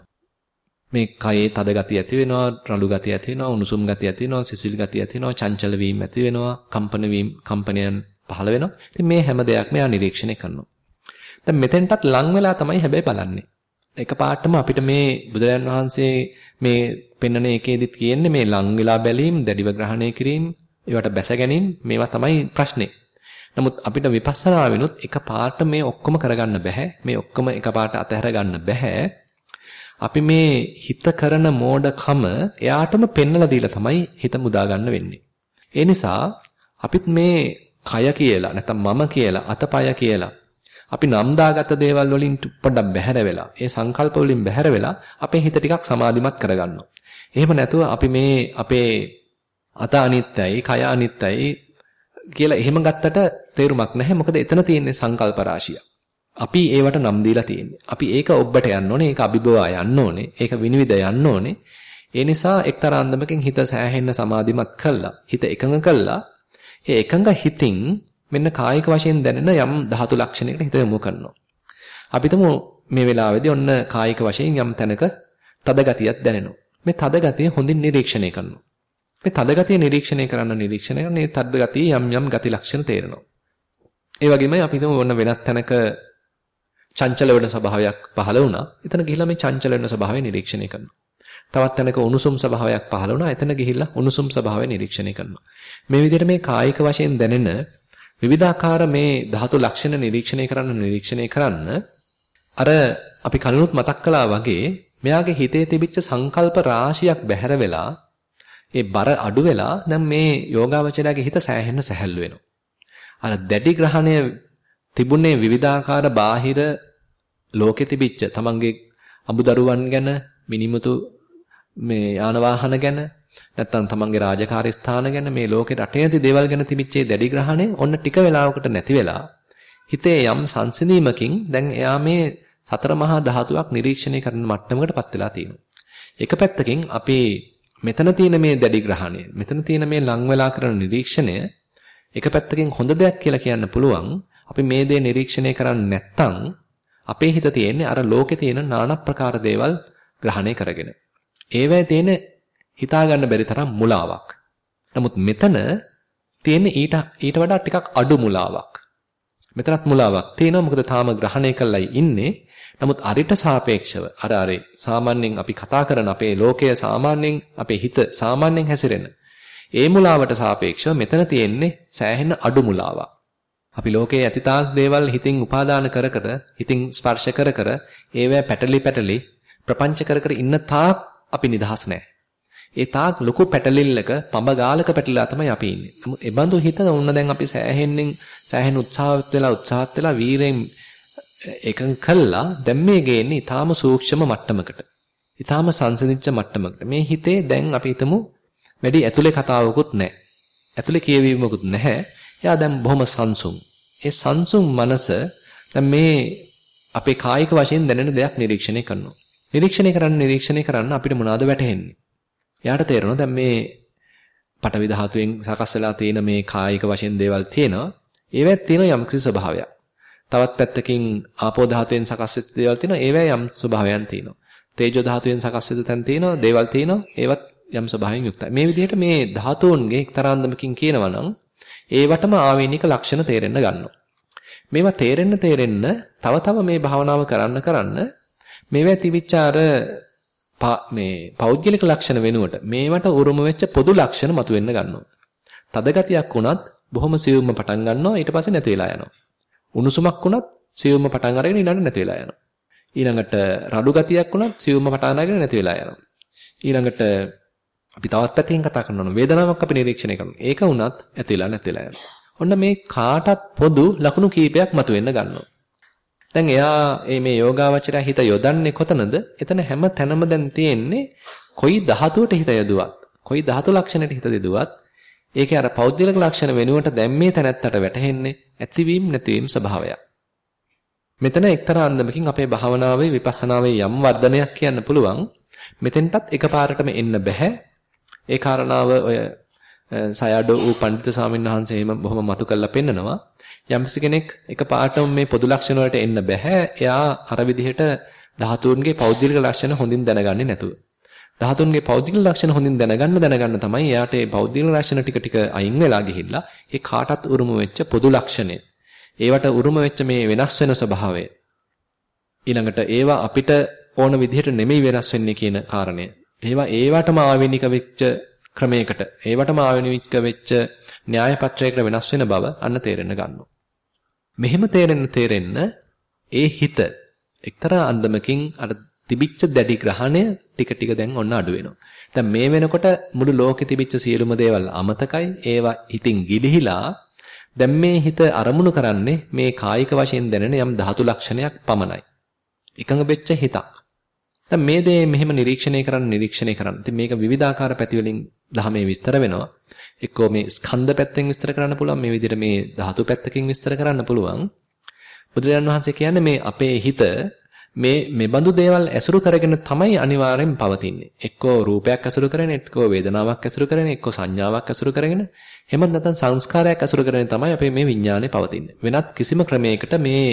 Speaker 1: මේ කයේ තද ගතිය ඇති වෙනවා, රළු ගතිය ඇති වෙනවා, උණුසුම් ගතිය ඇති වෙනවා, සිසිල් ගතිය ඇති වෙනවා, චංචල වීම ඇති වෙනවා, කම්පන වීම, කම්පනයන් පහළ වෙනවා. ඉතින් මේ හැම දෙයක්ම එයා නිරීක්ෂණය කරනවා. දැන් මෙතෙන්ටත් ලං වෙලා තමයි හැබැයි බලන්නේ. එකපාරටම අපිට මේ බුදුරජාන් වහන්සේ මේ පෙන්වන එකේදිත් කියන්නේ මේ ලං වෙලා බැලීම්, දැඩිව ග්‍රහණය කිරීම, ඒවට බැස ගැනීම මේවා තමයි ප්‍රශ්නේ. නමුත් අපිට විපස්සනා වෙනුත් එකපාරට මේ ඔක්කොම කරගන්න බෑ. මේ ඔක්කොම එකපාරට අතහැර ගන්න බෑ. අපි මේ හිත කරන මෝඩකම එයාටම පෙන්නලා දීලා තමයි හිත මුදා ගන්න වෙන්නේ. ඒ නිසා අපිත් මේ කය කියලා නැත්නම් මම කියලා අතපය කියලා අපි නම් දාගත්ත දේවල් වලින් පොඩ්ඩක් බැහැර වෙලා ඒ සංකල්ප වලින් බැහැර වෙලා අපේ හිත ටිකක් සමාධිමත් කරගන්නවා. එහෙම නැතුව අපි මේ අපේ අත අනිත්‍යයි, කය අනිත්‍යයි කියලා එහෙම ගත්තට තේරුමක් නැහැ. මොකද එතන තියෙන්නේ සංකල්ප රාශිය. අපි ඒවට නම් දීලා තියෙන්නේ. අපි ඒක ඔබට යන්න ඕනේ, ඒක අභිබවා යන්න ඕනේ, ඒක විනිවිද යන්න ඕනේ. ඒ නිසා එක්තරා අන්දමකින් හිත සෑහෙන්න සමාධිමත් කළා, හිත එකඟ කළා. ඒ එකඟ හිතින් මෙන්න කායික වශයෙන් දැනෙන යම් ධාතු ලක්ෂණයකට හිත යොමු කරනවා. අපිටම මේ වෙලාවේදී ඔන්න කායික වශයෙන් යම් තැනක තද ගතියක් දැනෙනවා. මේ තද ගතිය හොඳින් නිරීක්ෂණය කරනවා. මේ තද ගතිය නිරීක්ෂණය කරන්න නිරීක්ෂණය කරන මේ තද ගතිය යම් යම් ගති ලක්ෂණ තේරෙනවා. ඒ වගේම අපි හිතමු ඔන්න වෙනත් තැනක චංචල වෙන ස්වභාවයක් පහළ වුණා. එතන ගිහිල්ලා මේ චංචල වෙන ස්වභාවය නිරීක්ෂණය කරනවා. තවත් තැනක උණුසුම් ස්වභාවයක් පහළ වුණා. එතන ගිහිල්ලා උණුසුම් ස්වභාවය නිරීක්ෂණය කරනවා. මේ විදිහට මේ කායික වශයෙන් දැනෙන විවිධාකාර මේ ධාතු ලක්ෂණ නිරීක්ෂණය කරන්න නිරීක්ෂණය කරන්න අර අපි කලිනුත් මතක් කළා වගේ මෙයාගේ හිතේ තිබිච්ච සංකල්ප රාශියක් බැහැර වෙලා ඒ බර අඩු වෙලා දැන් මේ යෝගාවචරයාගේ හිත සෑහෙන්න සැහැල්ලු වෙනවා. අර දැඩි ග්‍රහණය තිබුණේ විවිධාකාර බාහිර ලෝකෙ තිබිච්ච තමන්ගේ අමුදරුවන් ගැන මිනිමුතු මේ යාන වාහන ගැන නැත්තම් තමන්ගේ රාජකාරී ස්ථාන ගැන මේ ලෝකේ රටේ ඇති දේවල් ගැන තිබිච්ච දැඩි ග්‍රහණය ඔන්න ටික වෙලාවකට නැති වෙලා හිතේ යම් සංසිඳීමකින් දැන් එයා මේ සතර මහා ධාතුවක් නිරීක්ෂණය කරන මට්ටමකටපත් වෙලා තියෙනවා. එක පැත්තකින් අපේ මෙතන තියෙන මේ දැඩි ග්‍රහණය මෙතන තියෙන මේ ලං වෙලා කරන නිරීක්ෂණය එක පැත්තකින් හොඳ දෙයක් කියලා කියන්න පුළුවන් අපි මේ දේ නිරීක්ෂණය කරන්නේ නැත්නම් අපේ හිත තියෙන්නේ අර ලෝකේ තියෙන নানা ප්‍රකාර දේවල් ග්‍රහණය කරගෙන. ඒවැය තියෙන හිතා ගන්න බැරි තරම් මුලාවක්. නමුත් මෙතන තියෙන ඊට ඊට වඩා ටිකක් අඩු මුලාවක්. මෙතනත් මුලාවක් තියෙනවා මොකද තාම ග්‍රහණය කළයි ඉන්නේ. නමුත් අරිට සාපේක්ෂව අර අර සාමාන්‍යයෙන් අපි කතා කරන අපේ ලෝකය සාමාන්‍යයෙන් අපේ හිත සාමාන්‍යයෙන් හැසිරෙන ඒ මුලාවට සාපේක්ෂව මෙතන තියෙන්නේ සෑහෙන අඩු මුලාවක්. අපි ලෝකයේ ඇතිතාක් දේවල් හිතින් උපාදාන කර කර හිතින් ස්පර්ශ කර කර ඒවැ පැටලි පැටලි ප්‍රපංච කර කර ඉන්න තාක් අපි නිදහස් නැහැ. ඒ තාක් ලොකු පැටලිල්ලක පඹ ගාලක පැටලලා තමයි අපි ඉන්නේ. නමුත් ඒ බඳු හිත උන්න දැන් අපි සෑහෙන්නෙන් සෑහෙන උත්සාහවත් වෙලා උත්සාහත් වෙලා වීරෙන් එකඟ කළා දැන් මේ ගේන්නේ ඊටාම සූක්ෂම මට්ටමකට. ඊටාම සංසිඳිච්ච මට්ටමකට. මේ හිතේ දැන් අපි හිතමු වැඩි ඇතුලේ කතාවකුත් නැහැ. ඇතුලේ කියවීමකුත් නැහැ. එයා දැන් බොහොම සංසුන්. ඒ සංසුන් මනස දැන් මේ අපේ කායික වශයෙන් දැනෙන දෙයක් නිරීක්ෂණය කරනවා. නිරීක්ෂණය කරන්න නිරීක්ෂණය කරන්න අපිට මොනවද වැටහෙන්නේ? එයාට තේරෙනවා දැන් මේ පටවි ධාතුවෙන් සකස් වෙලා තියෙන මේ කායික වශයෙන් දේවල් තියෙනවා. ඒවත් තියෙන යම්කිසි ස්වභාවයක්. තවත් පැත්තකින් ආපෝ ධාතුවෙන් සකස් වෙච්ච දේවල් තියෙනවා. ඒවැ යම් ස්වභාවයන් තියෙනවා. තේජෝ ධාතුවෙන් සකස් වෙච්ච තැන් තියෙනවා. දේවල් තියෙනවා. ඒවත් යම් ස්වභාවයෙන් යුක්තයි. මේ විදිහට මේ ධාතුන්ගේ එක්තරාන්දමකින් කියනවා නම් ඒවටම ආවේනික ලක්ෂණ තේරෙන්න ගන්නවා. මේවා තේරෙන්න තේරෙන්න තව තව මේ භාවනාව කරන්න කරන්න මේවා තිබිච්ච අර මේ පෞද්ගලික ලක්ෂණ වෙනුවට මේවට උරුම වෙච්ච පොදු ලක්ෂණ මතුවෙන්න ගන්නවා. තද ගතියක් වුණත් බොහොම සියුම්ම පටන් ගන්නවා ඊට පස්සේ නැති වෙලා යනවා. උණුසුමක් වුණත් සියුම්ම පටන් අරගෙන ඊළඟට නැති වෙලා යනවා. ඊළඟට රළු ගතියක් වුණත් සියුම්ම පටන් අරගෙන නැති වෙලා යනවා. ඊළඟට අපි තවත් පැත්තකින් කතා කරනවා වේදනාවක් අපි නිරීක්ෂණය කරනවා. ඒක වුණත් ඇති වෙලා නැති වෙලා යනවා. ඔන්න මේ කාටත් පොදු ලකුණු කීපයක් මතුවෙන්න ගන්නවා. දැන් එයා මේ යෝගාවචරය හිත යොදන්නේ කොතනද? එතන හැම තැනම දැන් තියෙන්නේ කොයි ධාතුවට හිත යදුවත්, කොයි ධාතු ලක්ෂණයට හිත දෙදුවත්, ඒකේ අර පෞද්ගලික ලක්ෂණ වෙනුවට දැන් මේ තැනත්තට වැටහෙන්නේ ඇතිවීම නැතිවීම ස්වභාවයක්. මෙතන එක්තරා අන්දමකින් අපේ භාවනාවේ විපස්සනාවේ යම් වර්ධනයක් කියන්න පුළුවන්. මෙතෙන්ටත් එකපාරටම එන්න බෑ. ඒ කාරණාව ඔය සයඩෝ වූ පඬිත ස්වාමීන් වහන්සේ එහෙම බොහොම මතු කරලා පෙන්නනවා. යම්කිසි කෙනෙක් එකපාරටම මේ පොදු ලක්ෂණ වලට එන්න බෑ. එයා අර විදිහට ධාතුන්ගේ පෞද්ගලික ලක්ෂණ හොඳින් දැනගන්නේ නැතුව. ධාතුන්ගේ පෞද්ගලික ලක්ෂණ හොඳින් දැනගන්න දැනගන්න තමයි එයාට මේ පෞද්ගලික ලක්ෂණ ටික ටික අයින් වෙලා ගිහිල්ලා ඒ කාටත් උරුම වෙච්ච පොදු ලක්ෂණය. ඒවට උරුම වෙච්ච මේ වෙනස් වෙන ස්වභාවය. ඊළඟට ඒවා අපිට ඕන විදිහට නෙමෙයි වෙනස් වෙන්නේ කියන කාරණය. ඒවා ඒවටම ආවෙනික වෙච්ච ක්‍රමයකට ඒවටම ආවෙනික වෙච්ච න්‍යාය පත්‍රයකට වෙනස් වෙන බව අන්න තේරෙන්න ගන්නවා. මෙහෙම තේරෙන්න තේරෙන්න ඒ හිත එක්තරා අන්දමකින් අර තිබිච්ච දැඩි ග්‍රහණය ටික ටික දැන් ඔන්න අඩු වෙනවා. දැන් මේ වෙනකොට මුළු ලෝකෙ තිබිච්ච සියලුම දේවල් අමතකයි. ඒවා හිතින් ගිලිහිලා දැන් මේ හිත අරමුණු කරන්නේ මේ කායික වශයෙන් දැනෙන යම් ධාතු ලක්ෂණයක් පමණයි. එකඟ වෙච්ච හිතක්. දැන් මේ දේ මෙහෙම නිරීක්ෂණය කරන්න නිරීක්ෂණය කරන්න. ඉතින් මේක විවිධාකාර පැති වලින් ධර්මයේ විස්තර වෙනවා. එක්කෝ මේ ස්කන්ධ පැත්තෙන් විස්තර කරන්න පුළුවන් මේ විදිහට මේ ධාතු පැත්තකින් විස්තර කරන්න පුළුවන්. බුදුරජාණන් වහන්සේ කියන්නේ මේ අපේ හිත මේ මෙබඳු දේවල් ඇසුරු කරගෙන තමයි අනිවාර්යෙන් පවතින්නේ. එක්කෝ රූපයක් ඇසුරු කරගෙන, එක්කෝ වේදනාවක් ඇසුරු කරගෙන, එක්කෝ සංඥාවක් ඇසුරු කරගෙන, එහෙම නැත්නම් සංස්කාරයක් ඇසුරු කරගෙන තමයි අපේ මේ විඥානේ පවතින්නේ. වෙනත් කිසිම ක්‍රමයකට මේ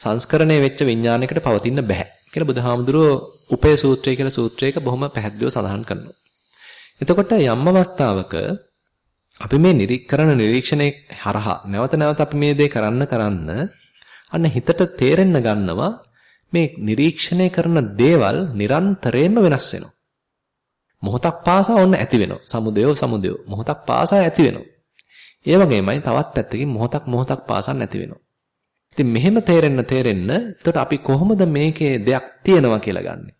Speaker 1: සංස්කරණය වෙච්ච විඥානයකට පවතින්න බෑ. කියලා බුදුහාමුදුරුවෝ උපේ සූත්‍රය කියලා සූත්‍රයක බොහොම පැහැදිලිව සඳහන් කරනවා. එතකොට යම් අවස්ථාවක අපි මේ නිරීක්ෂණ නිරීක්ෂණේ හරහා නැවත නැවත අපි මේ දේ කරන්න කරන්න අන්න හිතට තේරෙන්න ගන්නවා මේ නිරීක්ෂණය කරන දේවල් නිරන්තරයෙන්ම වෙනස් වෙනවා. මොහොතක් පාසා ඔන්න ඇති වෙනවා. සමුදයෝ සමුදයෝ මොහොතක් පාසා ඇති වෙනවා. ඒ වගේමයි තවත් පැත්තකින් මොහොතක් මොහොතක් පාසා නැති වෙනවා. ඉතින් මෙහෙම තේරෙන්න තේරෙන්න එතකොට අපි කොහොමද මේකේ දෙයක් තියෙනවා කියලා ගන්නෙ?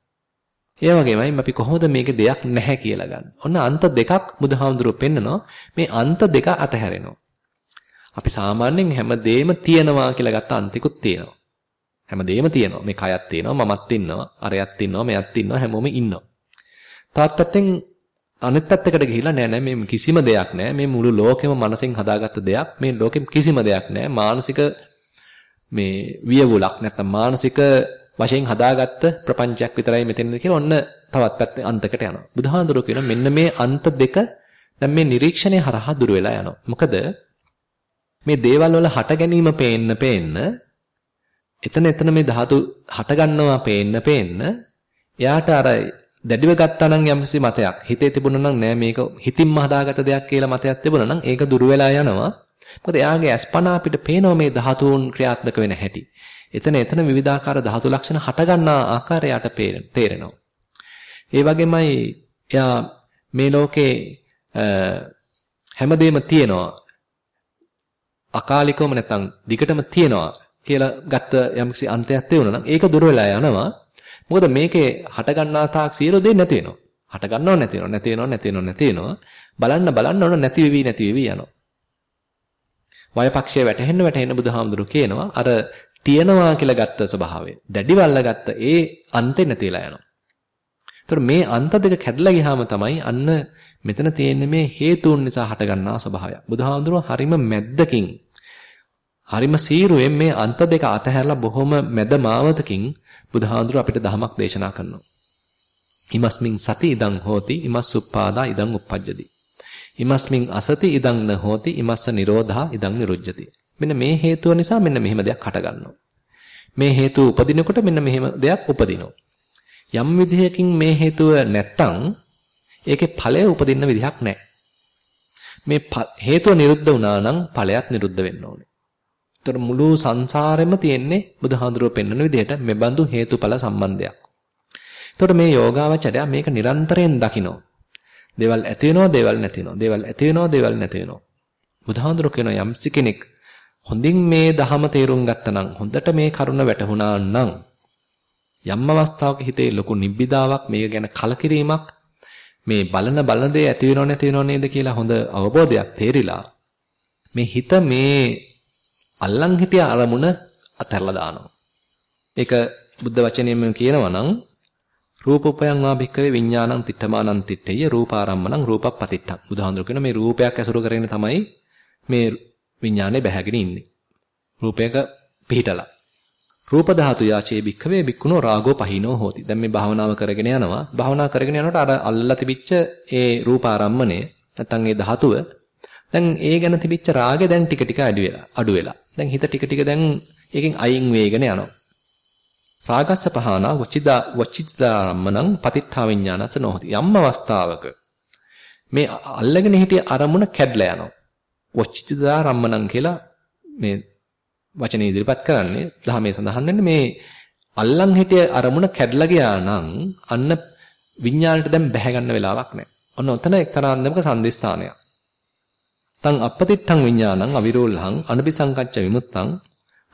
Speaker 1: ඒ වගේමයි අපි කොහොමද මේකේ දෙයක් නැහැ කියලා ගන්න. ඔන්න අන්ත දෙකක් බුදුහාමුදුරුවෝ පෙන්නනවා. මේ අන්ත දෙක අතහැරෙනවා. අපි සාමාන්‍යයෙන් හැමදේම තියෙනවා කියලා ගත්ත අන්තිකුත් තියෙනවා. හැමදේම තියෙනවා. මේ කයත් තියෙනවා, මමත් ඉන්නවා, අරයත් ඉන්නවා, මෙයත් ඉන්නවා, හැමෝම ඉන්නවා. තවත් පැත්තෙන් අනිත් පැත්තකට ගිහිල්ලා නෑ නෑ මේ කිසිම දෙයක් නෑ. මේ මුළු ලෝකෙම මනසෙන් හදාගත්ත දෙයක්. මේ ලෝකෙම කිසිම දෙයක් නෑ. මානසික මේ වියවුලක් නැත්නම් මානසික වශයෙන් හදාගත්ත ප්‍රපංචයක් විතරයි මෙතනද කියලා ඔන්න තවත් පැත්ත අන්තකට යනවා. බුදුහාඳුරෝ කියන මෙන්න මේ අන්ත දෙක දැන් මේ නිරීක්ෂණය හරහා දුර වෙලා යනවා. මොකද මේ දේවල් වල හට ගැනීම පේන්න පේන්න එතන එතන මේ ධාතු හට ගන්නවා පේන්න පේන්න එයාට අර දැඩිව ගත්තා නම් යම්කිසි මතයක් හිතේ තිබුණා නම් නෑ මේක හිතින්ම හදාගත්ත දෙයක් කියලා මතයක් තිබුණා නම් ඒක දුර වෙලා යනවා. මොකද එයාගේ අස්පනා අපිට පේනවා මේ ධාතුන් ක්‍රියාත්මක වෙන හැටි. එතන එතන විවිධාකාර ධාතු ලක්ෂණ හටගන්නා ආකාරයට තේරෙනවා. ඒ වගේමයි එයා මේ ලෝකේ හැමදේම තියෙනවා. අකාලිකවම නැත්නම් දිගටම තියෙනවා කියලා ගත්ත යම්කිසි අන්තයක් තේරුණා නම් ඒක දුර වෙලා යනවා. මොකද මේකේ හටගන්නා තාක් සියලු දේ නැති වෙනවා. හටගන්නව නැති වෙනවා නැති වෙනවා නැති වෙනවා නැති වෙනවා. බලන්න බලන්න ඕන නැති වෙවි නැති වෙවි යනවා. වයපක්ෂයේ වැටෙන්න වැටෙන්න බුදුහාමුදුරු කියනවා අර තියනවා කියලා ගත්ත ස්වභාවය. දැඩිවල්ලා ගත්ත ඒ අන්තේ නැතිලා යනවා. ඒතර මේ අන්ත දෙක කැඩලා ගියාම තමයි අන්න මෙතන තියෙන්නේ මේ හේතුන් නිසා හටගන්නා ස්වභාවය. බුදුහාමුදුරුවෝ හරිම මැද්දකින් හරිම සීරුවෙන් මේ අන්ත දෙක අතහැරලා බොහොම මැද මාවතකින් බුදුහාඳුර අපිට දහමක් දේශනා කරනවා. ඉමස්මින් සති ඉදං හෝති ඉමස් උප්පාදා ඉදං උප්පජ්ජති. ඉමස්මින් අසති ඉදං න හෝති ඉමස්ස නිරෝධා ඉදං නිරුජ්ජති. මෙන්න මේ හේතුව නිසා මෙන්න මෙහෙම දෙයක් හටගන්නවා. මේ හේතුව උපදිනකොට මෙන්න මෙහෙම දෙයක් උපදිනවා. යම් විදිහකින් මේ හේතුව නැත්තම් ඒකේ ඵලය උපදින්න විදිහක් නැහැ. මේ හේතුව නිරුද්ධ වුණා නම් ඵලයක් නිරුද්ධ වෙන්න ඕනේ. ඒතර මුළු සංසාරෙම තියෙන්නේ බුදුහාඳුරෝ පෙන්වන විදිහට මෙබඳු හේතුඵල සම්බන්ධයක්. එතකොට මේ යෝගාවචරය මේක නිරන්තරයෙන් දකිනවා. දේවල් ඇති වෙනවා, දේවල් නැති වෙනවා. දේවල් ඇති වෙනවා, දේවල් නැති වෙනවා. බුදුහාඳුර කියන යම්සි කෙනෙක් හොඳින් මේ ධහම තේරුම් ගත්තනම් හොඳට මේ කරුණ වැටහුණා නම් යම් අවස්ථාවක හිතේ ලොකු නිබ්බිදාවක් මේක ගැන කලකිරීමක් මේ බලන බලන දේ ඇති වෙනව නැති වෙනව නේද කියලා හොඳ අවබෝධයක් තේරිලා මේ හිත මේ අල්ලන් හිටිය අරමුණ අතහැරලා දානවා. ඒක බුද්ධ වචනයෙන්ම කියනවා නම් රූපෝපයං වා භික්කවේ විඥානං තිත්තමානං තිත්තේය රූපාරම්මණං රූපප්පතිත්තං. බුදුහාඳුර කියන මේ රූපයක් ඇසුරු කරගෙන තමයි මේ විඥානේ බැහැගෙන ඉන්නේ. රූපයක පිහිටලා. රූප ධාතු යාචේ භික්කවේ භික්කුණෝ රාගෝ පහිනෝ හෝති. දැන් මේ භාවනාව කරගෙන යනවා. භාවනා කරගෙන යනකොට අර අල්ලලා තිබිච්ච ඒ රූපාරම්මණය නැත්තම් ඒ ධාතුව දැන් ඒ ගැන තිබිච්ච රාගය දැන් ටික ටික අඩු වෙලා අඩු වෙලා. දැන් හිත ටික ටික දැන් ඒකෙන් අයින් වේගෙන යනවා. රාගස්ස පහනා වචිදා වචිදාරම්මණං පතිත්ථා විඥානස නොහොති. යම් අවස්ථාවක මේ අල්ලගෙන හිටිය අරමුණ කැඩලා යනවා. වචිදාරම්මණං කියලා මේ වචනේ ඉදිරිපත් කරන්නේ ධර්මයේ සඳහන් වෙන්නේ මේ අල්ලන් හිටිය අරමුණ කැඩලා ගියා නම් අන්න විඥාණයට දැන් බැහැ ගන්න වෙලාවක් නැහැ. ඔන්න ඔතන එක්තරා අන්දමක සම්දිස්ථානයක්. තං අපපතිත්තං විඥානං අවිරෝල්හං අනபிසංකච්ඡ විමුත්තං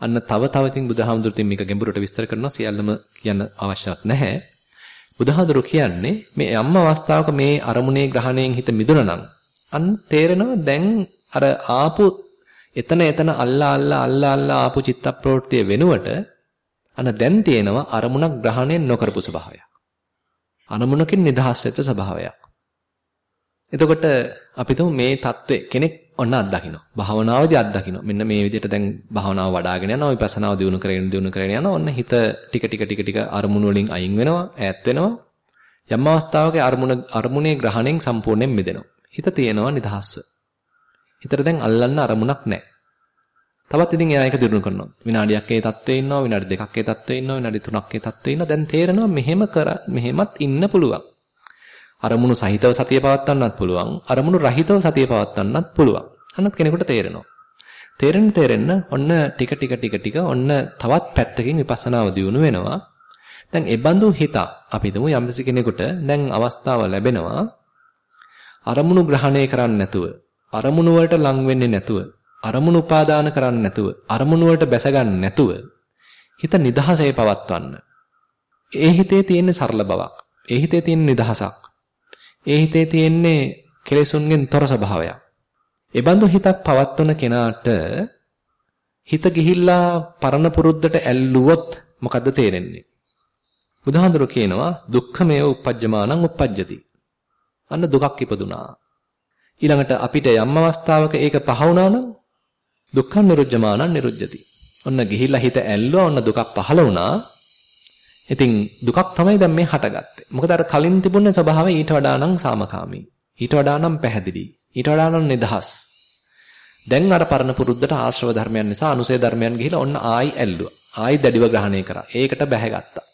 Speaker 1: අන්න තව තව ඉතින් බුදුහාමුදුරුවෝ මේක ගැඹුරට විස්තර කරනවා සියල්ලම කියන්න අවශ්‍යවත් නැහැ. බුදුහාමුදුරු කියන්නේ මේ යම් අවස්ථාවක මේ අරමුණේ ග්‍රහණයෙන් හිත මිදුණා නම් අන්න තේරෙනවා දැන් අර ආපු එතන එතන අල්ලා අල්ලා අල්ලා අල්ලා ආපු චිත්ත ප්‍රවෘත්තිය වෙනුවට අන දැන් තියෙනවා අරමුණක් ග්‍රහණය නොකරපු ස්වභාවයක්. අරමුණකින් නිදහස් වෙච්ච ස්වභාවයක්. එතකොට අපි මේ தત્ත්වය කෙනෙක් ඔන්න අත්දකින්න. භාවනාවේදී අත්දකින්න. මෙන්න මේ විදිහට දැන් භාවනාව වඩ아가ගෙන යනවා, විපස්සනාව දියුණු කරගෙන දියුණු කරගෙන යනවා. ඔන්න හිත ටික ටික ටික ටික අරමුණු වලින් අයින් වෙනවා, ඈත් වෙනවා. යම් අවස්ථාවක අරමුණ අරමුණේ ග්‍රහණයෙන් සම්පූර්ණයෙන් මිදෙනවා. හිත තියෙනවා නිදහස්ව. හිතට දැන් අල්ලන්න අරමුණක් නැහැ. තවත් ඉතින් එයා ඒක දිනු කරනවා. විනාඩියක් ඒ තත්ත්වයේ ඉන්නවා, විනාඩි දෙකක් ඒ තත්ත්වයේ ඉන්නවා, විනාඩි තුනක් ඒ තත්ත්වයේ ඉන්නවා. දැන් තේරෙනවා මෙහෙම කර මෙහෙමත් ඉන්න පුළුවන්. අරමුණු සහිතව සතිය පවත්වන්නත් පුළුවන්. අරමුණු රහිතව සතිය පවත්වන්නත් පුළුවන්. අන්නත් කෙනෙකුට තේරෙනවා. තේරෙන්න තේරෙන්න ඔන්න ටික ටික ටික ටික ඔන්න තවත් පැත්තකින් විපස්සනාව දියුණු වෙනවා. දැන් ඒ බඳු හිතක් අපි හිතමු යම්කිසි කෙනෙකුට දැන් අවස්ථාව ලැබෙනවා අරමුණු ග්‍රහණය කරන්නේ නැතුව අරමුණු වලට ලං වෙන්නේ නැතුව අරමුණු උපාදාන කරන්නේ නැතුව අරමුණු වලට බැස නැතුව හිත නිදහසේ පවත්වන්න. ඒ හිතේ තියෙන සරල බවක්. ඒ හිතේ තියෙන නිදහසක්. ඒ හිතේ තියෙන්නේ කෙලෙසුන්ගෙන් තොර ස්වභාවයක්. ඒ බඳු හිතක් පවත්වන කෙනාට හිත ගිහිල්ලා පරණ පුරුද්දට ඇල්ලුවොත් මොකද්ද තේරෙන්නේ? බුදුහාඳුර කියනවා දුක්ඛමේ උපජ්ජමානං උපජ්ජති. අන්න දුකක් ඉපදුනා. ඊළඟට අපිට යම් අවස්ථාවක ඒක පහ වුණා නම් දුක්ඛං නිරුජ්ජමානං නිරුජ්ජති. ඔන්න ගිහිල්ලා හිත ඇල්ලුවා ඔන්න දුකක් පහළ වුණා. ඉතින් දුකක් තමයි දැන් මේ හටගත්තේ. මොකද අර කලින් තිබුණ ස්වභාවය ඊට වඩා නම් සාමකාමී. ඊට වඩා නම් පැහැදිලි. ඊට වඩා නම් නිදහස්. දැන් අර පරණ පුරුද්දට ආශ්‍රව ධර්මයන් නිසා අනුසය ධර්මයන් ගිහිලා ඔන්න ආයි ඇල්ලුවා. ආයි දැඩිව ග්‍රහණය කරා. ඒකට බැහැගත්තා.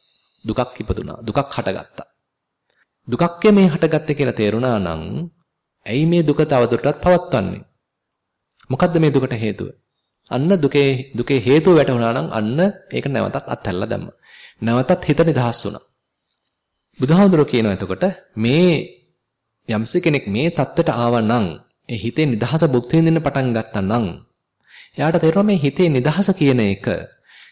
Speaker 1: දුකක් ඉපදුනා. දුකක් හටගත්තා. දුකක් මේ හටගත්තේ කියලා තේරුණා නම් ඇයි මේ දුක තවදුරටත් පවත්වන්නේ? මොකද්ද මේ දුකට හේතුව? අන්න දුකේ දුකේ හේතුව වැටුණා නම් අන්න ඒක නැවතත් අත්හැරලා දැම්මා. නැවතත් හිත නිදහස් වුණා. බුදුහාමුදුරුවෝ කියනවා එතකොට මේ යම්ස කෙනෙක් මේ தත්තට ආවා නම් ඒ හිතේ නිදහස භුක්ති විඳින්න පටන් ගත්තා නම් එයාට තේරෙනවා මේ හිතේ නිදහස කියන එක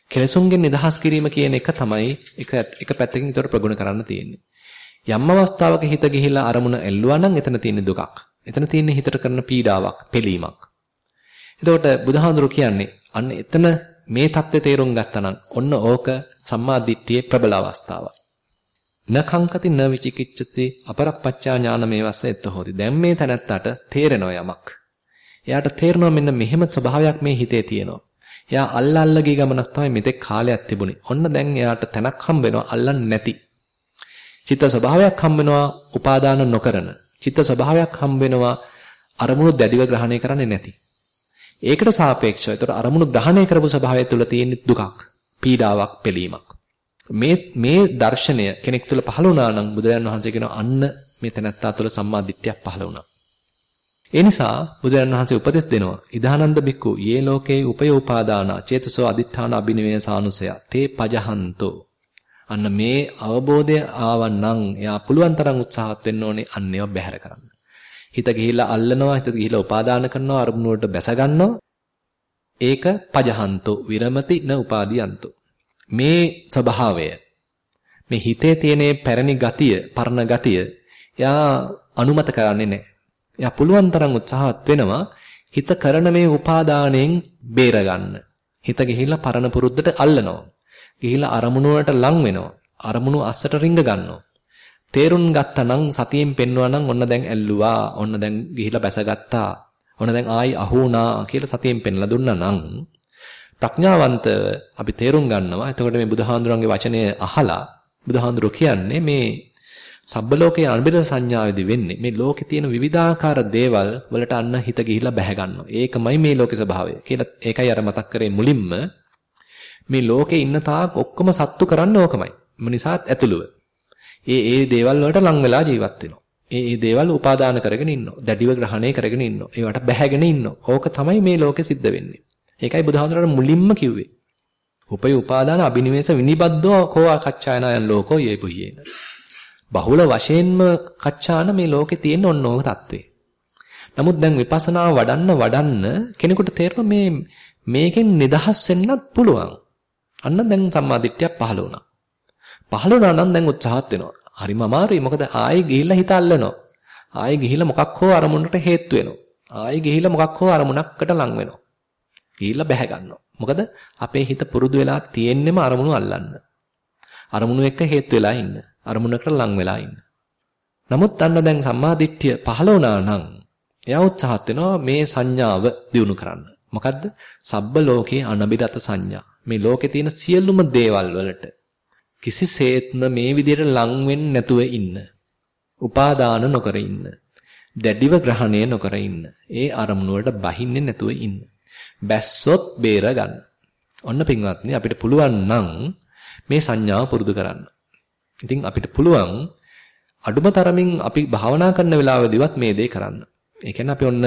Speaker 1: කෙලසුන්ගෙන් නිදහස් කිරීම කියන එක තමයි එක එක පැත්තකින් විතර ප්‍රගුණ කරන්න තියෙන්නේ. යම් අවස්ථාවක හිත ගිහිලා අරමුණ එල්ලුවා නම් එතන තියෙන දුකක්. එතන තියෙන හිතට කරන පීඩාවක්, පෙලීමක්. එතකොට බුදුහාඳුරු කියන්නේ අන්න එතන මේ தත්ත්වය තේරුම් ගත්තා නම් ඔන්න ඕක සම්මා දිට්ඨියේ ප්‍රබල අවස්ථාවක්. නඛංකති න විචිකිච්ඡති අපරප්පච්චා ඥානමේ වස්සෙත් හොති. දැන් මේ තැනත්තට තේරෙනවා යමක්. එයාට තේරෙනවා මෙන්න මෙහෙම ස්වභාවයක් මේ හිතේ තියෙනවා. එයා අල්ල අල්ල ගිය ගමනක් තමයි මෙතෙක් කාලයක් තිබුණේ. ඔන්න දැන් එයාට තැනක් හම්බ වෙනවා අල්ලන්නේ නැති. චිත්ත ස්වභාවයක් හම්බ වෙනවා උපාදාන නොකරන. චිත්ත ස්වභාවයක් හම්බ වෙනවා අරමුණු දැඩිව ග්‍රහණය කරන්නේ නැති. ඒකට සාපේක්ෂව ඒතර අරමුණු ග්‍රහණය කරපු ස්වභාවය තුළ තියෙන දුකක්, පීඩාවක්, පෙලීමක්. මේ මේ දර්ශනය කෙනෙක් තුළ පහළ වුණා නම් බුදුරජාන් වහන්සේ කියනවා අන්න මේ තැනත්තා තුළ සම්මා දිට්ඨියක් පහළ වුණා. ඒ නිසා බුදුරජාන් වහන්සේ උපදෙස් දෙනවා. ඉදානන්ද බික්කු යේ ලෝකේ උපය උපාදාන චේතසෝ අදිඨාන අබිනවේසානුසය තේ පජහන්තෝ අන්න මේ අවබෝධය ආවනම් එයා පුළුවන් තරම් උත්සාහත් වෙන්න ඕනේ අන්න ඒවා බැහැර කරන්න. හිත ගිහිල්ලා අල්ලනවා, හිත ගිහිල්ලා උපාදාන කරනවා, අරමුණු වලට බැස ගන්නවා. ඒක පජහන්තෝ විරමති න උපාදීයන්තෝ. මේ ස්වභාවය මේ හිතේ තියෙන පැරණි ගතිය, පරණ ගතිය එයා අනුමත කරන්නේ නැහැ. එයා පුළුවන් තරම් උත්සාහවත් වෙනවා හිත කරන මේ උපාදානයෙන් බේර ගන්න. හිත ගිහිල්ලා පරණ පුරුද්දට අල්ලනවා. ගිහිල්ලා අරමුණු වලට ලං වෙනවා. අරමුණු අස්සට රිංග ගන්නවා. තේරුම් ගත්තනම් සතියෙන් පෙන්නවා නම් ඔන්න දැන් ඇල්ලුවා. ඔන්න දැන් ගිහිල්ලා බැසගත්තා. ඔන්න දැන් ආයි අහුණා කියලා සතියෙන් පෙන්ලා දුන්නා නම් ප්‍රඥාවන්ත අපි තේරුම් ගන්නවා. එතකොට මේ බුදුහාඳුරන්ගේ වචනය අහලා බුදුහාඳුරෝ කියන්නේ මේ සබ්බලෝකයේ අනිබිර සංඥාවේදී වෙන්නේ මේ ලෝකේ තියෙන විවිධාකාර දේවල් වලට අන්න හිත ගිහිලා බැහැ ගන්නවා. ඒකමයි මේ ලෝකේ ස්වභාවය. කියලා ඒකයි අර මතක් කරේ මුලින්ම මේ ලෝකේ ඉන්න තාක් ඔක්කොම සත්තු කරන්නේ ඕකමයි. මනිසාත් ඇතුළුව. ඒ ඒ දේවල් වලට ලං වෙලා ජීවත් වෙනවා. ඒ ඒ දේවල් උපාදාන කරගෙන ඉන්නවා. දැඩිව ග්‍රහණය කරගෙන ඉන්නවා. ඒවට බැහැගෙන ඉන්නවා. ඕක තමයි මේ ලෝකෙ සිද්ධ වෙන්නේ. ඒකයි බුදුහාමුදුරනේ මුලින්ම කිව්වේ. උපය උපාදාන අබිනිවේෂ විනිබද්දෝ කෝ ආකච්ඡායනයන් ලෝකෝ යෙපුයේන. බහුල වශයෙන්ම කච්චාන මේ ලෝකේ තියෙන ඔන්න ඕක தત્ත්වේ. නමුත් දැන් විපස්සනා වඩන්න වඩන්න කෙනෙකුට තේරෙනවා මේ මේකෙන් නිදහස් වෙන්නත් පුළුවන්. අන්න දැන් සම්මාදිට්ඨියක් පහළ වුණා. පහළ වුණා නම් දැන් උත්සාහත් වෙනවා. හරිම අමාරුයි. මොකද ආයෙ ගිහිල්ලා හිත අල්ලනවා. ආයෙ ගිහිල්ලා මොකක් හෝ අරමුණකට හේතු වෙනවා. ආයෙ ගිහිල්ලා මොකක් හෝ අරමුණකට ලං වෙනවා. ගිහිල්ලා බැහැ ගන්නවා. මොකද අපේ හිත පුරුදු වෙලා තියෙන්නෙම අරමුණු අල්ලන්න. අරමුණු එක්ක හේතු වෙලා ඉන්න. අරමුණකට ලං වෙලා ඉන්න. නමුත් අන්න දැන් සම්මාදිට්ඨිය පහළ වුණා නම් එයා උත්සාහත් වෙනවා මේ සංඥාව දිනු කරන්න. මොකද්ද? සබ්බ ලෝකේ අනබිරත සංඥා. මේ ලෝකේ තියෙන සියලුම දේවල් වලට කිසිසේත්ම මේ විදිහට ලං වෙන්නේ නැතුව ඉන්න. උපාදාන නොකර ඉන්න. දැඩිව ග්‍රහණය නොකර ඉන්න. ඒ අරමුණු වලට බහින්නේ නැතුව ඉන්න. බැස්සොත් බේර ගන්න. ඔන්න පින්වත්නි අපිට පුළුවන් නම් මේ සංඥාව පුරුදු කරන්න. ඉතින් අපිට පුළුවන් අඩුම තරමින් අපි භාවනා කරන වෙලාවෙදිවත් මේ දේ කරන්න. ඒ කියන්නේ අපි ඔන්න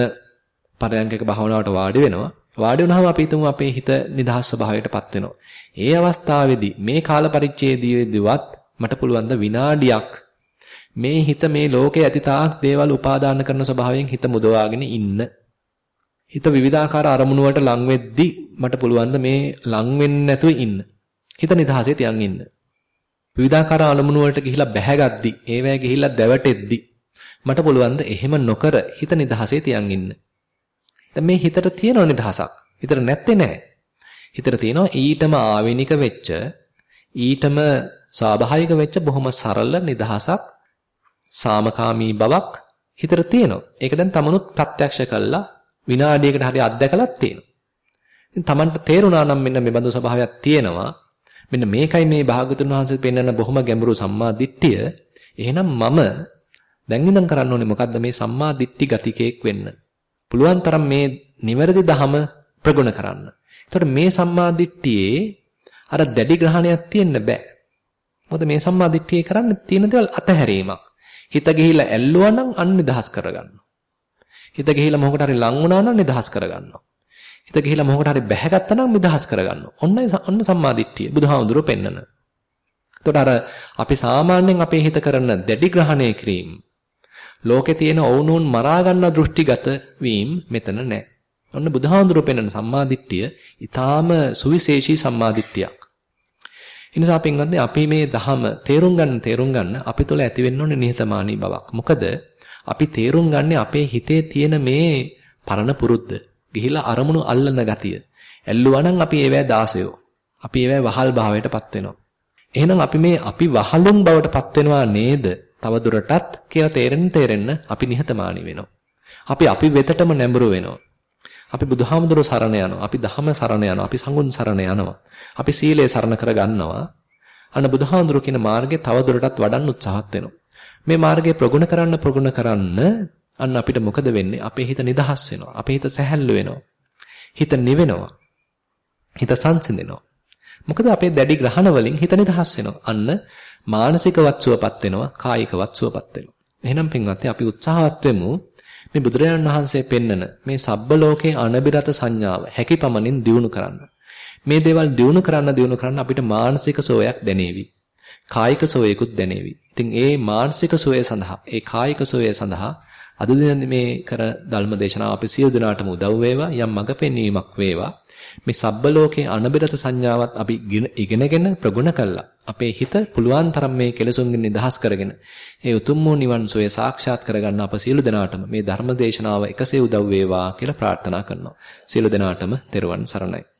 Speaker 1: පරයන්කක භාවනාවට වාඩි වෙනවා. වාඩි වුණාම අපි හිතමු අපේ හිත නිදහස් ස්වභාවයටපත් වෙනවා. ඒ අවස්ථාවේදී මේ කාල පරිච්ඡේදයේදීවත් මට පුළුවන් ද විනාඩියක් මේ හිත මේ ලෝකේ ඇති තාක් දේවල් උපාදාන කරන ස්වභාවයෙන් හිත මුදවාගෙන ඉන්න. හිත විවිධාකාර අරමුණු වලට ලං වෙද්දි මට පුළුවන් ද මේ ලං වෙන්නේ නැතුව ඉන්න. හිත නිදහසේ තියන් ඉන්න. විවිධාකාර අරමුණු වලට ගිහිලා බැහැගද්දි, ඒවැය ගිහිලා දැවටෙද්දි මට පුළුවන් ද එහෙම නොකර හිත නිදහසේ තියන් ඉන්න. දැන් මේ හිතට තියෙන නිදහසක්. හිතට නැත්තේ නෑ. හිතට තියෙනවා ඊටම ආවෙනික වෙච්ච ඊටම ස්වාභාවික වෙච්ච බොහොම සරල නිදහසක් සාමකාමී බවක් හිතට තියෙනවා. ඒක දැන් තමනුත් ප්‍රත්‍යක්ෂ කළා විනාඩියකට හරි අත්දැකලත් තියෙනවා. ඉතින් Tamanට තේරුණා නම් මෙන්න මේ බඳු ස්වභාවයක් තියෙනවා. මෙන්න මේකයි මේ භාගතුන් වහන්සේ පෙන්වන බොහොම ගැඹුරු සම්මා දිට්ඨිය. එහෙනම් මම දැන් ඉඳන් කරන්න ඕනේ මොකද්ද මේ සම්මා දිට්ඨි ගතිකේක් වෙන්න. පුළුවන් තරම් මේ නිවැරදි දහම ප්‍රගුණ කරන්න. එතකොට මේ සම්මාදිට්ඨියේ අර දැඩි ග්‍රහණයක් තියෙන්න බෑ. මොකද මේ සම්මාදිට්ඨියේ කරන්න තියෙන දේවල් අතහැරීමක්. හිත ගිහිලා ඇල්ලුවා නම් අන්න නිදහස් කරගන්නවා. හිත ගිහිලා මොහොකට හරි ලං වුණා නම් නිදහස් කරගන්නවා. හිත ගිහිලා මොහොකට හරි බැහැගත්තා නම් නිදහස් කරගන්නවා. ඔන්නයි ඔන්න සම්මාදිට්ඨිය. බුදුහාමුදුරුවෝ පෙන්නන. එතකොට අර අපි සාමාන්‍යයෙන් අපේ හිත කරන දැඩි ග්‍රහණය කිරීම ලෝකේ තියෙන ඔවුනුන් මරා ගන්න දෘෂ්ටිගත වීම මෙතන නැහැ. ඔන්න බුදුහාඳුරු පෙන්වන සම්මාදිට්ඨිය ඊටාම සුවිශේෂී සම්මාදිට්ඨියක්. ඉනිසා පින්වත්නි අපි මේ ධහම තේරුම් ගන්න තේරුම් ගන්න අපි තුළ ඇති වෙන්න ඕනේ නිහතමානී බවක්. මොකද අපි තේරුම් ගන්නේ අපේ හිතේ තියෙන මේ පරණ පුරුද්ද. ගිහිලා අරමුණු අල්ලන ගතිය. ඇල්ලුවා නම් අපි ඒවැ දාසයෝ. අපි ඒවැ වහල් භාවයටපත් වෙනවා. එහෙනම් අපි මේ අපි වහලුන් බවටපත් වෙනවා නේද? තව දුරටත් කියලා තේරෙන්න තේරෙන්න අපි නිහතමානී වෙනවා. අපි අපි වෙතටම නැඹුරු වෙනවා. අපි බුදුහාමුදුරුවෝ සරණ යනවා. අපි ධහම සරණ යනවා. අපි සංඝුන් සරණ යනවා. අපි සීලය සරණ කර ගන්නවා. අන්න බුදුහාමුදුරුවෝ කියන මාර්ගේ තව දුරටත් වඩන්න උත්සාහත් වෙනවා. මේ මාර්ගය ප්‍රගුණ කරන්න ප්‍රගුණ කරන්න අන්න අපිට මොකද වෙන්නේ? අපේ හිත නිදහස් වෙනවා. අපේ හිත සැහැල්ලු වෙනවා. හිත නිවෙනවා. හිත සංසිඳෙනවා. මොකද අපේ දැඩි ග්‍රහණ වලින් හිත නිදහස් වෙනවා. අන්න මානසිකවත් සුවපත් වෙනවා, කායිකවත් සුවපත් වෙනවා. එහෙනම් පින්වත්නි අපි උත්සාහවත් වෙමු මේ බුදුරජාණන් වහන්සේ පෙන්නන මේ සබ්බ ලෝකේ අනබිරත සංඥාව හැකිපමණින් දියුණු කරන්න. මේ දේවල් දියුණු කරන්න දියුණු කරන්න අපිට මානසික සෝයක් දැනේවි. කායික සෝයකුත් දැනේවි. ඉතින් ඒ මානසික සෝය සඳහා, ඒ කායික සෝය සඳහා අද දින මේ කර ධර්ම දේශනාව අපි සියලු දෙනාටම උදව් වේවා යම් මඟ පෙන්වීමක් වේවා. මේ සබ්බ ලෝකේ අනබිරත සංඥාවත් අපි ඉගෙනගෙන ප්‍රගුණ කළා. අපේ හිත පුළුවන් තරම් මේ කෙලසුන්ගෙන් නිදහස් කරගෙන ඒ උතුම් වූ නිවන් සෝය සාක්ෂාත් කරගන්න අප සියලු දෙනාටම මේ ධර්ම දේශනාව එකසේ උදව් වේවා කියලා ප්‍රාර්ථනා කරනවා. සියලු දෙනාටම තෙරුවන් සරණයි.